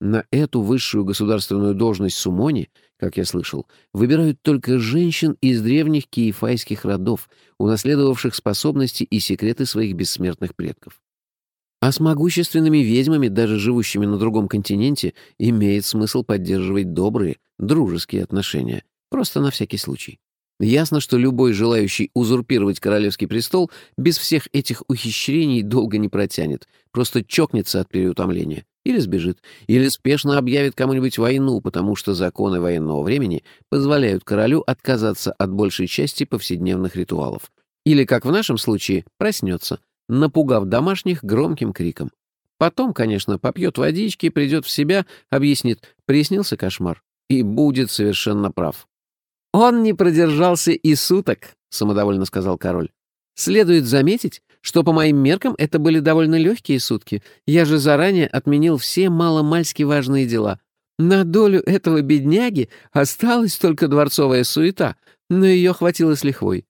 На эту высшую государственную должность Сумони, как я слышал, выбирают только женщин из древних киефайских родов, унаследовавших способности и секреты своих бессмертных предков. А с могущественными ведьмами, даже живущими на другом континенте, имеет смысл поддерживать добрые, дружеские отношения. Просто на всякий случай. Ясно, что любой желающий узурпировать королевский престол без всех этих ухищрений долго не протянет, просто чокнется от переутомления. Или сбежит, или спешно объявит кому-нибудь войну, потому что законы военного времени позволяют королю отказаться от большей части повседневных ритуалов. Или, как в нашем случае, проснется, напугав домашних громким криком. Потом, конечно, попьет водички, придет в себя, объяснит, приснился кошмар. И будет совершенно прав. «Он не продержался и суток», — самодовольно сказал король. «Следует заметить, что по моим меркам это были довольно легкие сутки. Я же заранее отменил все маломальски важные дела. На долю этого бедняги осталась только дворцовая суета, но ее хватило с лихвой.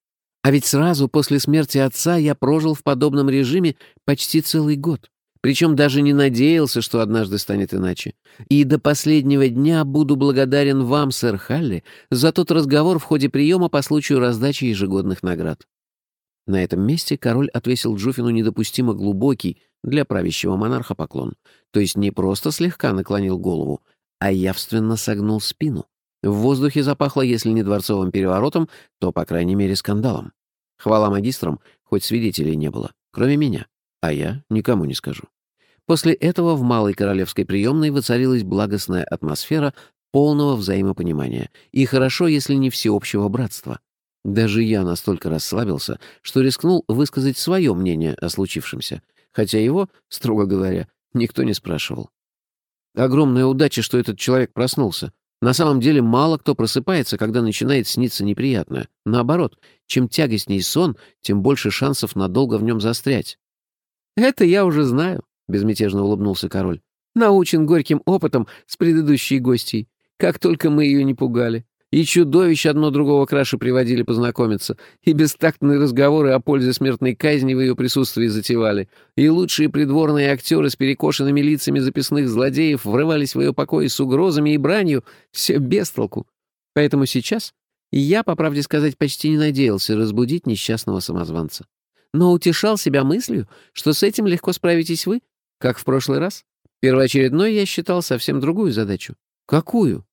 А ведь сразу после смерти отца я прожил в подобном режиме почти целый год. Причем даже не надеялся, что однажды станет иначе. И до последнего дня буду благодарен вам, сэр Халли, за тот разговор в ходе приема по случаю раздачи ежегодных наград». На этом месте король отвесил Джуфину недопустимо глубокий для правящего монарха поклон. То есть не просто слегка наклонил голову, а явственно согнул спину. В воздухе запахло, если не дворцовым переворотом, то, по крайней мере, скандалом. Хвала магистрам, хоть свидетелей не было, кроме меня, а я никому не скажу. После этого в Малой Королевской приемной воцарилась благостная атмосфера полного взаимопонимания и хорошо, если не всеобщего братства. Даже я настолько расслабился, что рискнул высказать свое мнение о случившемся, хотя его, строго говоря, никто не спрашивал. Огромная удача, что этот человек проснулся. На самом деле мало кто просыпается, когда начинает сниться неприятное. Наоборот, чем тягостней сон, тем больше шансов надолго в нем застрять. «Это я уже знаю», — безмятежно улыбнулся король. «Научен горьким опытом с предыдущей гостьей. Как только мы ее не пугали. И чудовищ одно другого краше приводили познакомиться, и бестактные разговоры о пользе смертной казни в ее присутствии затевали, и лучшие придворные актеры с перекошенными лицами записных злодеев врывались в ее покои с угрозами и бранью, все без толку. Поэтому сейчас я, по правде сказать, почти не надеялся разбудить несчастного самозванца. Но утешал себя мыслью, что с этим легко справитесь вы, как в прошлый раз? Первоочередной я считал совсем другую задачу. Какую?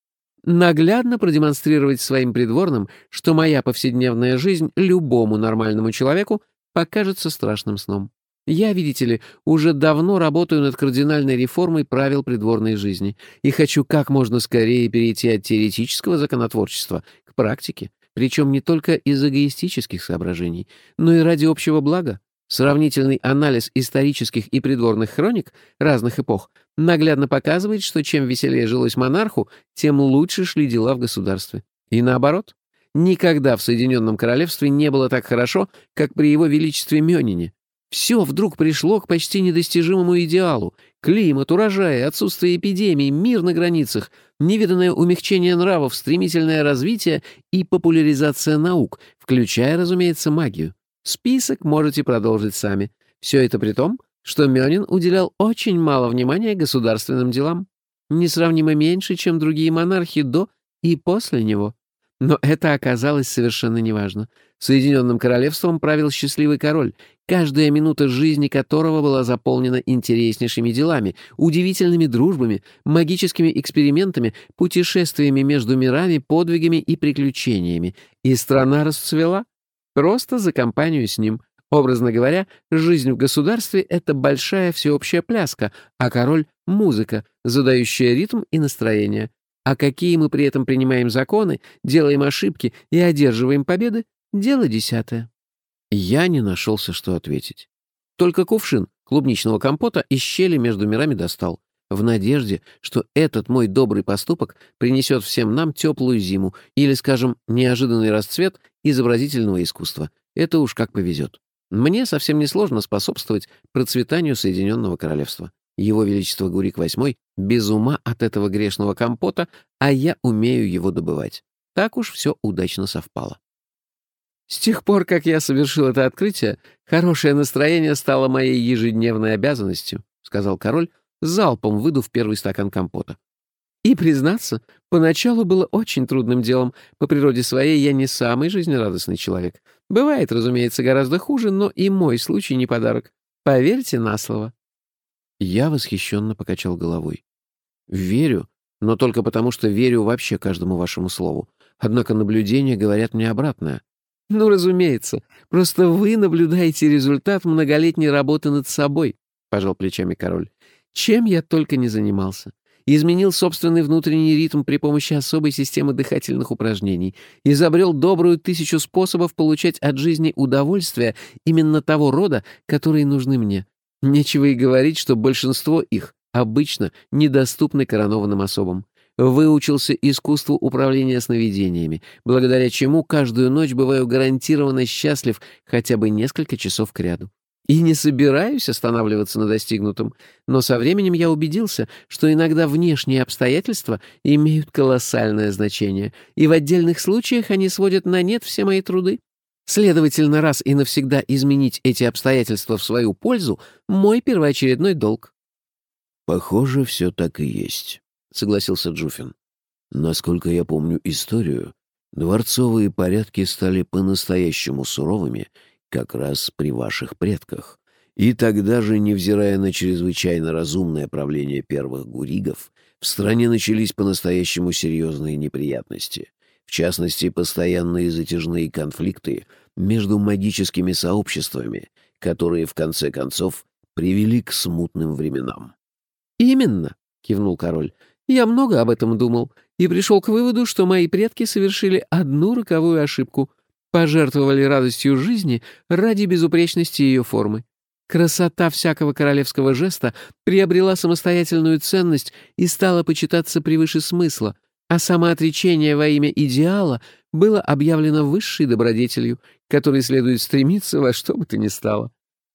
Наглядно продемонстрировать своим придворным, что моя повседневная жизнь любому нормальному человеку покажется страшным сном. Я, видите ли, уже давно работаю над кардинальной реформой правил придворной жизни и хочу как можно скорее перейти от теоретического законотворчества к практике, причем не только из эгоистических соображений, но и ради общего блага. Сравнительный анализ исторических и придворных хроник разных эпох наглядно показывает, что чем веселее жилось монарху, тем лучше шли дела в государстве. И наоборот, никогда в Соединенном Королевстве не было так хорошо, как при его величестве Мёнине. Все вдруг пришло к почти недостижимому идеалу. Климат, урожаи, отсутствие эпидемий, мир на границах, невиданное умягчение нравов, стремительное развитие и популяризация наук, включая, разумеется, магию. Список можете продолжить сами. Все это при том, что Мёнин уделял очень мало внимания государственным делам. Несравнимо меньше, чем другие монархи до и после него. Но это оказалось совершенно неважно. Соединенным Королевством правил счастливый король, каждая минута жизни которого была заполнена интереснейшими делами, удивительными дружбами, магическими экспериментами, путешествиями между мирами, подвигами и приключениями. И страна расцвела, Просто за компанию с ним. Образно говоря, жизнь в государстве — это большая всеобщая пляска, а король — музыка, задающая ритм и настроение. А какие мы при этом принимаем законы, делаем ошибки и одерживаем победы — дело десятое. Я не нашелся, что ответить. Только кувшин клубничного компота из щели между мирами достал, в надежде, что этот мой добрый поступок принесет всем нам теплую зиму или, скажем, неожиданный расцвет изобразительного искусства. Это уж как повезет. Мне совсем несложно способствовать процветанию Соединенного Королевства. Его Величество Гурик VIII без ума от этого грешного компота, а я умею его добывать. Так уж все удачно совпало. С тех пор, как я совершил это открытие, хорошее настроение стало моей ежедневной обязанностью, — сказал король, залпом выдув первый стакан компота. И, признаться, поначалу было очень трудным делом. По природе своей я не самый жизнерадостный человек. Бывает, разумеется, гораздо хуже, но и мой случай не подарок. Поверьте на слово. Я восхищенно покачал головой. Верю, но только потому, что верю вообще каждому вашему слову. однако наблюдения говорят мне обратное. Ну, разумеется, просто вы наблюдаете результат многолетней работы над собой, пожал плечами король. Чем я только не занимался. Изменил собственный внутренний ритм при помощи особой системы дыхательных упражнений. Изобрел добрую тысячу способов получать от жизни удовольствие именно того рода, которые нужны мне. Нечего и говорить, что большинство их обычно недоступны коронованным особам. Выучился искусству управления сновидениями, благодаря чему каждую ночь бываю гарантированно счастлив хотя бы несколько часов кряду. И не собираюсь останавливаться на достигнутом, но со временем я убедился, что иногда внешние обстоятельства имеют колоссальное значение, и в отдельных случаях они сводят на нет все мои труды. Следовательно, раз и навсегда изменить эти обстоятельства в свою пользу — мой первоочередной долг. «Похоже, все так и есть», — согласился Джуфин. «Насколько я помню историю, дворцовые порядки стали по-настоящему суровыми как раз при ваших предках. И тогда же, невзирая на чрезвычайно разумное правление первых гуригов, в стране начались по-настоящему серьезные неприятности. В частности, постоянные затяжные конфликты между магическими сообществами, которые, в конце концов, привели к смутным временам. «Именно», — кивнул король, — «я много об этом думал и пришел к выводу, что мои предки совершили одну роковую ошибку — пожертвовали радостью жизни ради безупречности ее формы. Красота всякого королевского жеста приобрела самостоятельную ценность и стала почитаться превыше смысла, а самоотречение во имя идеала было объявлено высшей добродетелью, которой следует стремиться во что бы то ни стало.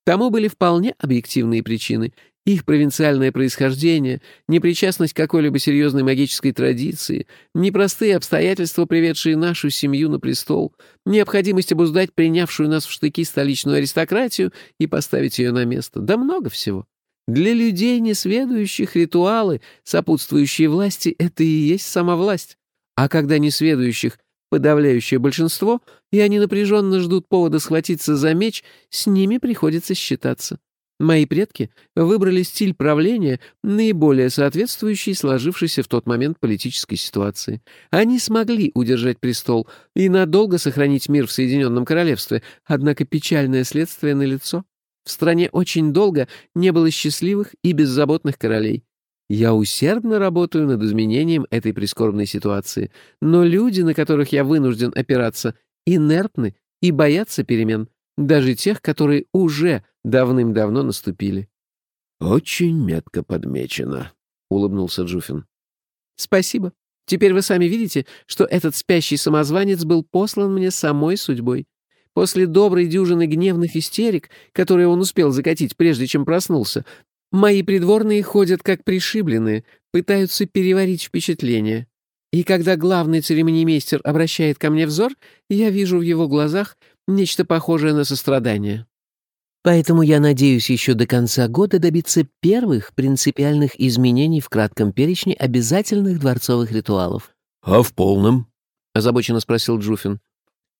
Тому были вполне объективные причины, их провинциальное происхождение, непричастность к какой-либо серьезной магической традиции, непростые обстоятельства, приведшие нашу семью на престол, необходимость обуздать принявшую нас в штыки столичную аристократию и поставить ее на место, да много всего. Для людей, несведущих ритуалы, сопутствующие власти, это и есть сама власть. А когда несведущих подавляющее большинство, и они напряженно ждут повода схватиться за меч, с ними приходится считаться. Мои предки выбрали стиль правления, наиболее соответствующий сложившейся в тот момент политической ситуации. Они смогли удержать престол и надолго сохранить мир в Соединенном Королевстве, однако печальное следствие налицо. В стране очень долго не было счастливых и беззаботных королей. Я усердно работаю над изменением этой прискорбной ситуации, но люди, на которых я вынужден опираться, инертны и боятся перемен, даже тех, которые уже давным-давно наступили. «Очень метко подмечено», — улыбнулся Джуфин. «Спасибо. Теперь вы сами видите, что этот спящий самозванец был послан мне самой судьбой. После доброй дюжины гневных истерик, которые он успел закатить, прежде чем проснулся, мои придворные ходят как пришибленные, пытаются переварить впечатление. И когда главный церемонимейстер обращает ко мне взор, я вижу в его глазах нечто похожее на сострадание. Поэтому я надеюсь еще до конца года добиться первых принципиальных изменений в кратком перечне обязательных дворцовых ритуалов. «А в полном?» — озабоченно спросил Джуфин.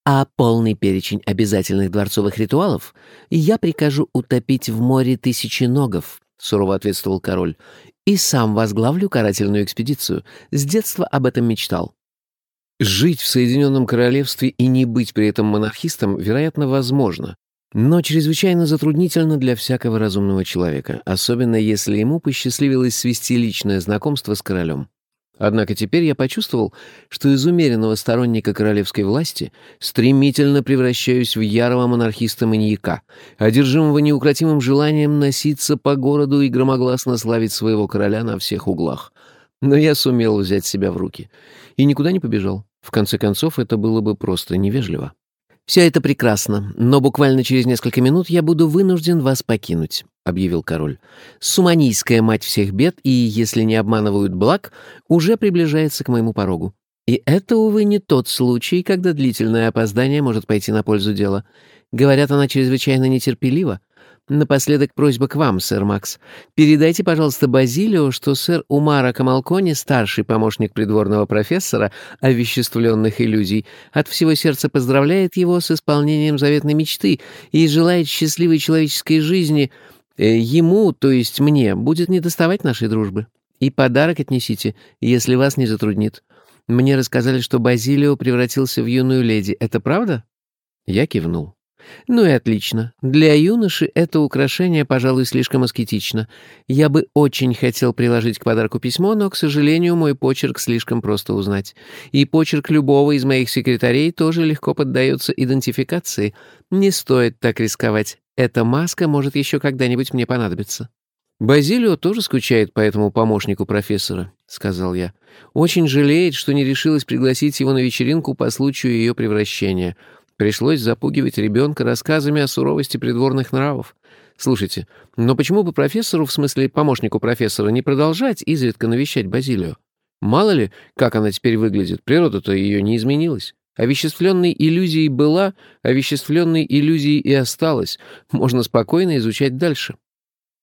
«А полный перечень обязательных дворцовых ритуалов я прикажу утопить в море тысячи ногов», — сурово ответствовал король, «и сам возглавлю карательную экспедицию. С детства об этом мечтал». Жить в Соединенном Королевстве и не быть при этом монархистом, вероятно, возможно, но чрезвычайно затруднительно для всякого разумного человека, особенно если ему посчастливилось свести личное знакомство с королем. Однако теперь я почувствовал, что из умеренного сторонника королевской власти стремительно превращаюсь в ярого монархиста-маньяка, одержимого неукротимым желанием носиться по городу и громогласно славить своего короля на всех углах. Но я сумел взять себя в руки и никуда не побежал. В конце концов, это было бы просто невежливо. «Все это прекрасно, но буквально через несколько минут я буду вынужден вас покинуть», — объявил король. «Суманийская мать всех бед и, если не обманывают благ, уже приближается к моему порогу. И это, увы, не тот случай, когда длительное опоздание может пойти на пользу дела. Говорят, она чрезвычайно нетерпелива. Напоследок просьба к вам, сэр Макс. Передайте, пожалуйста, Базилио, что сэр Умара Камалкони, старший помощник придворного профессора овеществленных иллюзий, от всего сердца поздравляет его с исполнением заветной мечты и желает счастливой человеческой жизни. Э, ему, то есть мне, будет недоставать нашей дружбы. И подарок отнесите, если вас не затруднит. Мне рассказали, что Базилио превратился в юную леди. Это правда?» Я кивнул. «Ну и отлично. Для юноши это украшение, пожалуй, слишком аскетично. Я бы очень хотел приложить к подарку письмо, но, к сожалению, мой почерк слишком просто узнать. И почерк любого из моих секретарей тоже легко поддается идентификации. Не стоит так рисковать. Эта маска может еще когда-нибудь мне понадобиться». «Базилио тоже скучает по этому помощнику профессора», — сказал я. «Очень жалеет, что не решилась пригласить его на вечеринку по случаю ее превращения». Пришлось запугивать ребенка рассказами о суровости придворных нравов. Слушайте, но почему бы профессору, в смысле помощнику профессора, не продолжать изредка навещать Базилию? Мало ли, как она теперь выглядит, природа-то ее не изменилась. Овеществленной иллюзией была, овеществленной иллюзией и осталась. Можно спокойно изучать дальше.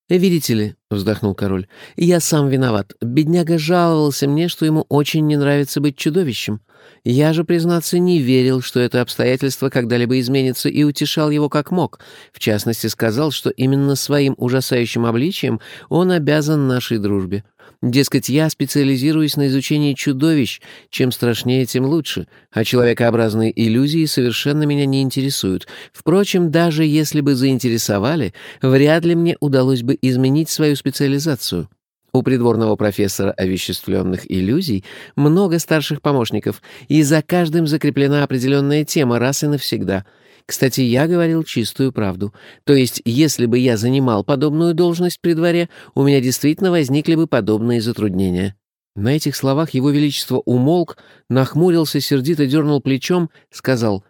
«Видите ли», — вздохнул король, — «я сам виноват. Бедняга жаловался мне, что ему очень не нравится быть чудовищем. Я же, признаться, не верил, что это обстоятельство когда-либо изменится, и утешал его как мог. В частности, сказал, что именно своим ужасающим обличием он обязан нашей дружбе. Дескать, я специализируюсь на изучении чудовищ. Чем страшнее, тем лучше. А человекообразные иллюзии совершенно меня не интересуют. Впрочем, даже если бы заинтересовали, вряд ли мне удалось бы изменить свою специализацию. У придворного профессора овеществленных иллюзий много старших помощников, и за каждым закреплена определенная тема раз и навсегда — кстати, я говорил чистую правду. То есть, если бы я занимал подобную должность при дворе, у меня действительно возникли бы подобные затруднения». На этих словах его величество умолк, нахмурился, сердито дернул плечом, сказал,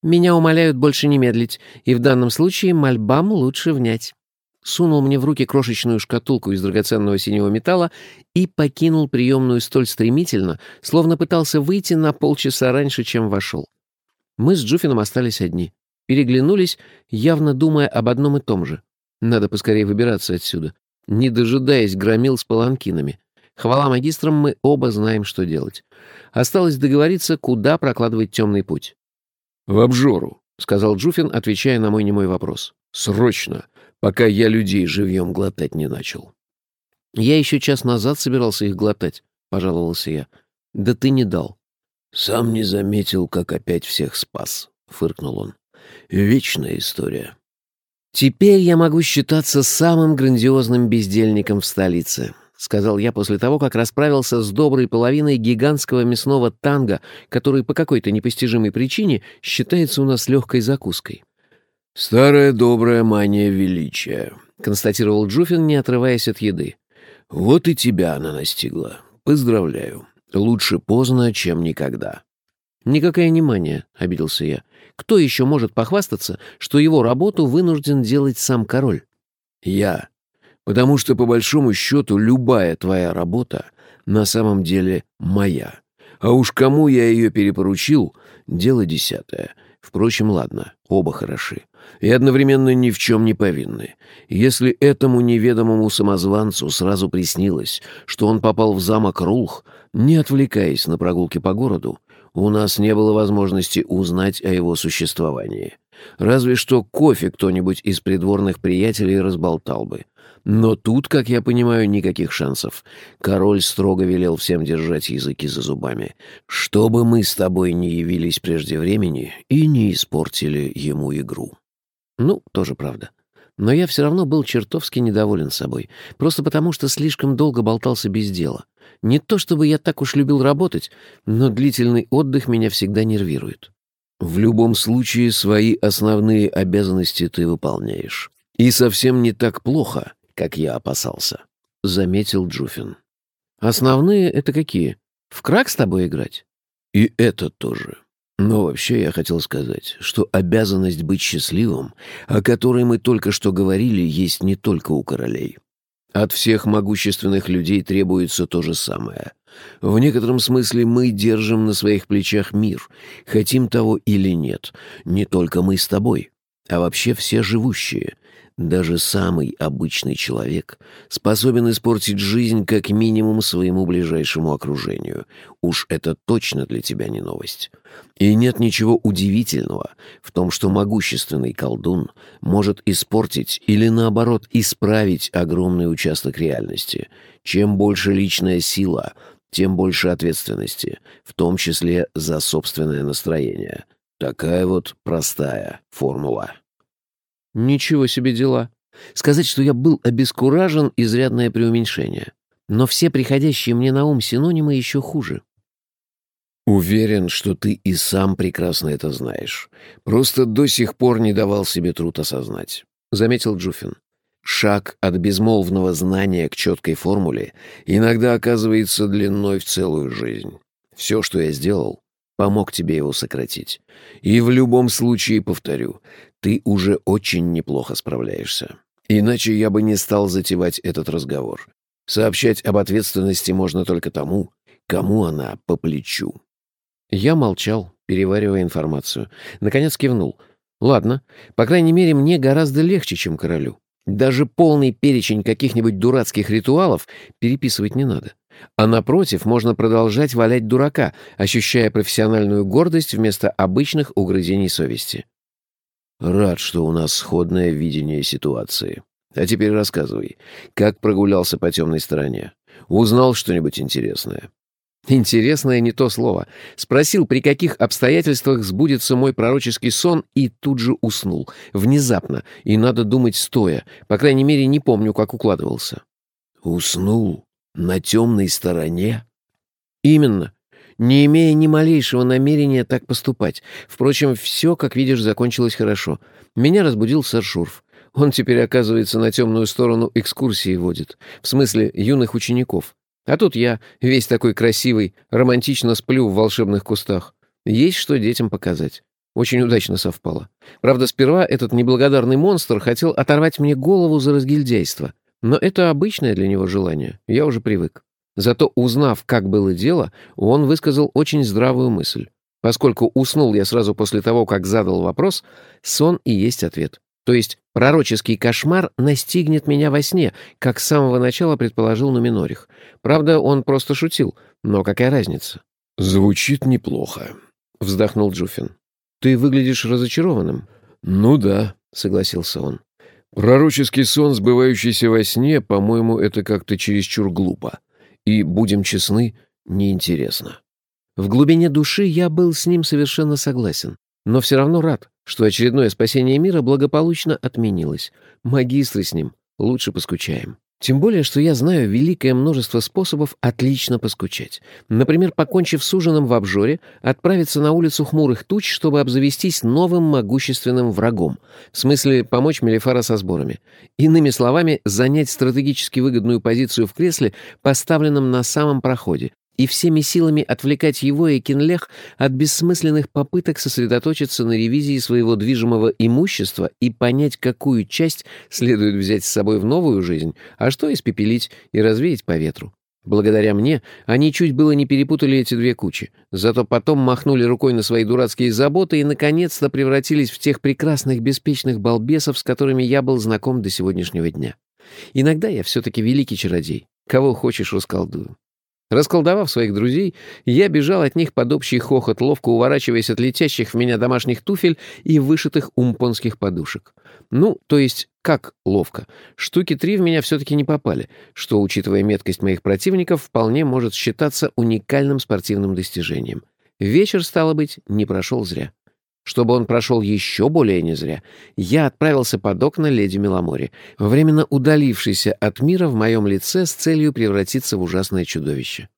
«Меня умоляют больше не медлить, и в данном случае мольбам лучше внять». Сунул мне в руки крошечную шкатулку из драгоценного синего металла и покинул приемную столь стремительно, словно пытался выйти на полчаса раньше, чем вошел. Мы с Джуфином остались одни. Переглянулись, явно думая об одном и том же. Надо поскорее выбираться отсюда. Не дожидаясь, громил с паланкинами. Хвала магистрам, мы оба знаем, что делать. Осталось договориться, куда прокладывать темный путь. «В обжору», — сказал Джуфин, отвечая на мой немой вопрос. «Срочно, пока я людей живьем глотать не начал». «Я еще час назад собирался их глотать», — пожаловался я. «Да ты не дал». «Сам не заметил, как опять всех спас», — фыркнул он. «Вечная история». «Теперь я могу считаться самым грандиозным бездельником в столице», — сказал я после того, как расправился с доброй половиной гигантского мясного танга, который по какой-то непостижимой причине считается у нас легкой закуской. «Старая добрая мания величия», — констатировал Джуфин, не отрываясь от еды. «Вот и тебя она настигла. Поздравляю». Лучше поздно, чем никогда. «Никакая не мания», — обиделся я. «Кто еще может похвастаться, что его работу вынужден делать сам король?» «Я. Потому что, по большому счету, любая твоя работа на самом деле моя. А уж кому я ее перепоручил — дело десятое. Впрочем, ладно, оба хороши. И одновременно ни в чем не повинны. Если этому неведомому самозванцу сразу приснилось, что он попал в замок Рулх, не отвлекаясь на прогулки по городу, у нас не было возможности узнать о его существовании. Разве что кофе кто-нибудь из придворных приятелей разболтал бы. Но тут, как я понимаю, никаких шансов. Король строго велел всем держать языки за зубами, чтобы мы с тобой не явились прежде времени и не испортили ему игру. Ну, тоже правда. Но я все равно был чертовски недоволен собой, просто потому что слишком долго болтался без дела. Не то чтобы я так уж любил работать, но длительный отдых меня всегда нервирует. В любом случае, свои основные обязанности ты выполняешь. И совсем не так плохо, как я опасался», — заметил Джуфин. «Основные — это какие? В крак с тобой играть?» «И это тоже. Но вообще я хотел сказать, что обязанность быть счастливым, о которой мы только что говорили, есть не только у королей. От всех могущественных людей требуется то же самое. В некотором смысле мы держим на своих плечах мир, хотим того или нет, не только мы с тобой, а вообще все живущие, даже самый обычный человек способен испортить жизнь как минимум своему ближайшему окружению. Уж это точно для тебя не новость. И нет ничего удивительного в том, что могущественный колдун может испортить или, наоборот, исправить огромный участок реальности. Чем больше личная сила, тем больше ответственности, в том числе за собственное настроение. Такая вот простая формула. Ничего себе дела. Сказать, что я был обескуражен — изрядное преуменьшение. Но все приходящие мне на ум синонимы еще хуже. Уверен, что ты и сам прекрасно это знаешь. Просто до сих пор не давал себе труд осознать, — заметил Джуфин. Шаг от безмолвного знания к четкой формуле иногда оказывается длиной в целую жизнь. Все, что я сделал, помог тебе его сократить. И в любом случае, повторю, ты уже очень неплохо справляешься. Иначе я бы не стал затевать этот разговор. Сообщать об ответственности можно только тому, кому она по плечу. Я молчал, переваривая информацию. Наконец кивнул. Ладно, по крайней мере, мне гораздо легче, чем королю. Даже полный перечень каких-нибудь дурацких ритуалов переписывать не надо. А напротив, можно продолжать валять дурака, ощущая профессиональную гордость вместо обычных угрызений совести. Рад, что у нас сходное видение ситуации. А теперь рассказывай, как прогулялся по темной стороне? Узнал что-нибудь интересное? Интересное не то слово. Спросил, при каких обстоятельствах сбудется мой пророческий сон, и тут же уснул. Внезапно. И надо думать стоя. По крайней мере, не помню, как укладывался. Уснул? На темной стороне? Именно. Не имея ни малейшего намерения так поступать. Впрочем, все, как видишь, закончилось хорошо. Меня разбудил сэр Шурф. Он теперь, оказывается, на темную сторону экскурсии водит. В смысле, юных учеников. А тут я, весь такой красивый, романтично сплю в волшебных кустах. Есть что детям показать. Очень удачно совпало. Правда, сперва этот неблагодарный монстр хотел оторвать мне голову за разгильдяйство. Но это обычное для него желание. Я уже привык. Зато, узнав, как было дело, он высказал очень здравую мысль. Поскольку уснул я сразу после того, как задал вопрос, сон и есть ответ. То есть пророческий кошмар настигнет меня во сне, как с самого начала предположил Нуминорих. Правда, он просто шутил, но какая разница? «Звучит неплохо», — вздохнул Джуфин. «Ты выглядишь разочарованным». «Ну да», — согласился он. «Пророческий сон, сбывающийся во сне, по-моему, это как-то чересчур глупо. И, будем честны, неинтересно». В глубине души я был с ним совершенно согласен, но все равно рад что очередное спасение мира благополучно отменилось. Магистры с ним. Лучше поскучаем. Тем более, что я знаю великое множество способов отлично поскучать. Например, покончив с ужином в обжоре, отправиться на улицу хмурых туч, чтобы обзавестись новым могущественным врагом. В смысле, помочь Мелифара со сборами. Иными словами, занять стратегически выгодную позицию в кресле, поставленном на самом проходе, и всеми силами отвлекать его и Кинлех от бессмысленных попыток сосредоточиться на ревизии своего движимого имущества и понять, какую часть следует взять с собой в новую жизнь, а что испепелить и развеять по ветру. Благодаря мне они чуть было не перепутали эти две кучи, зато потом махнули рукой на свои дурацкие заботы и наконец-то превратились в тех прекрасных беспечных балбесов, с которыми я был знаком до сегодняшнего дня. Иногда я все-таки великий чародей. Кого хочешь, расколдую. Расколдовав своих друзей, я бежал от них под общий хохот, ловко уворачиваясь от летящих в меня домашних туфель и вышитых умпонских подушек. Ну, то есть, как ловко. Штуки три в меня все-таки не попали, что, учитывая меткость моих противников, вполне может считаться уникальным спортивным достижением. Вечер, стало быть, не прошел зря. Чтобы он прошел еще более не зря, я отправился под окна леди Меломори, временно удалившейся от мира в моем лице с целью превратиться в ужасное чудовище.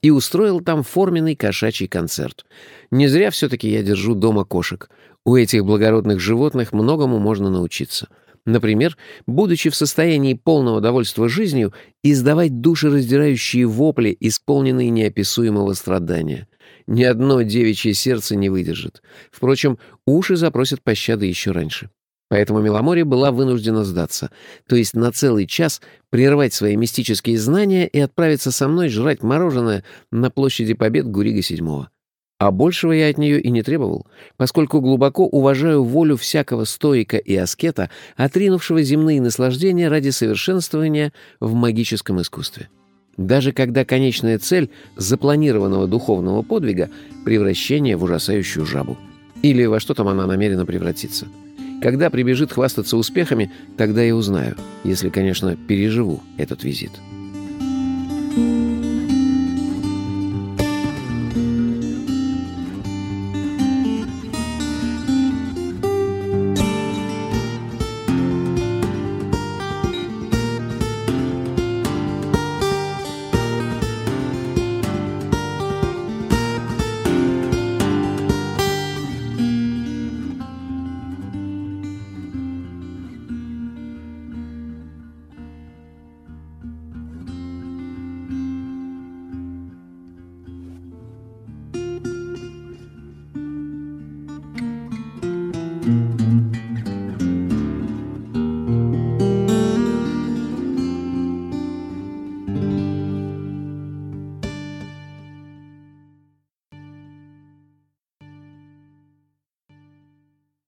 И устроил там форменный кошачий концерт. Не зря все-таки я держу дома кошек. У этих благородных животных многому можно научиться. Например, будучи в состоянии полного довольства жизнью, издавать душераздирающие вопли, исполненные неописуемого страдания — ни одно девичье сердце не выдержит. Впрочем, уши запросят пощады еще раньше. Поэтому Меломори была вынуждена сдаться, то есть на целый час прервать свои мистические знания и отправиться со мной жрать мороженое на площади Побед Гурига VII. А большего я от нее и не требовал, поскольку глубоко уважаю волю всякого стоика и аскета, отринувшего земные наслаждения ради совершенствования в магическом искусстве даже когда конечная цель запланированного духовного подвига — превращение в ужасающую жабу. Или во что там она намерена превратиться. Когда прибежит хвастаться успехами, тогда я узнаю, если, конечно, переживу этот визит.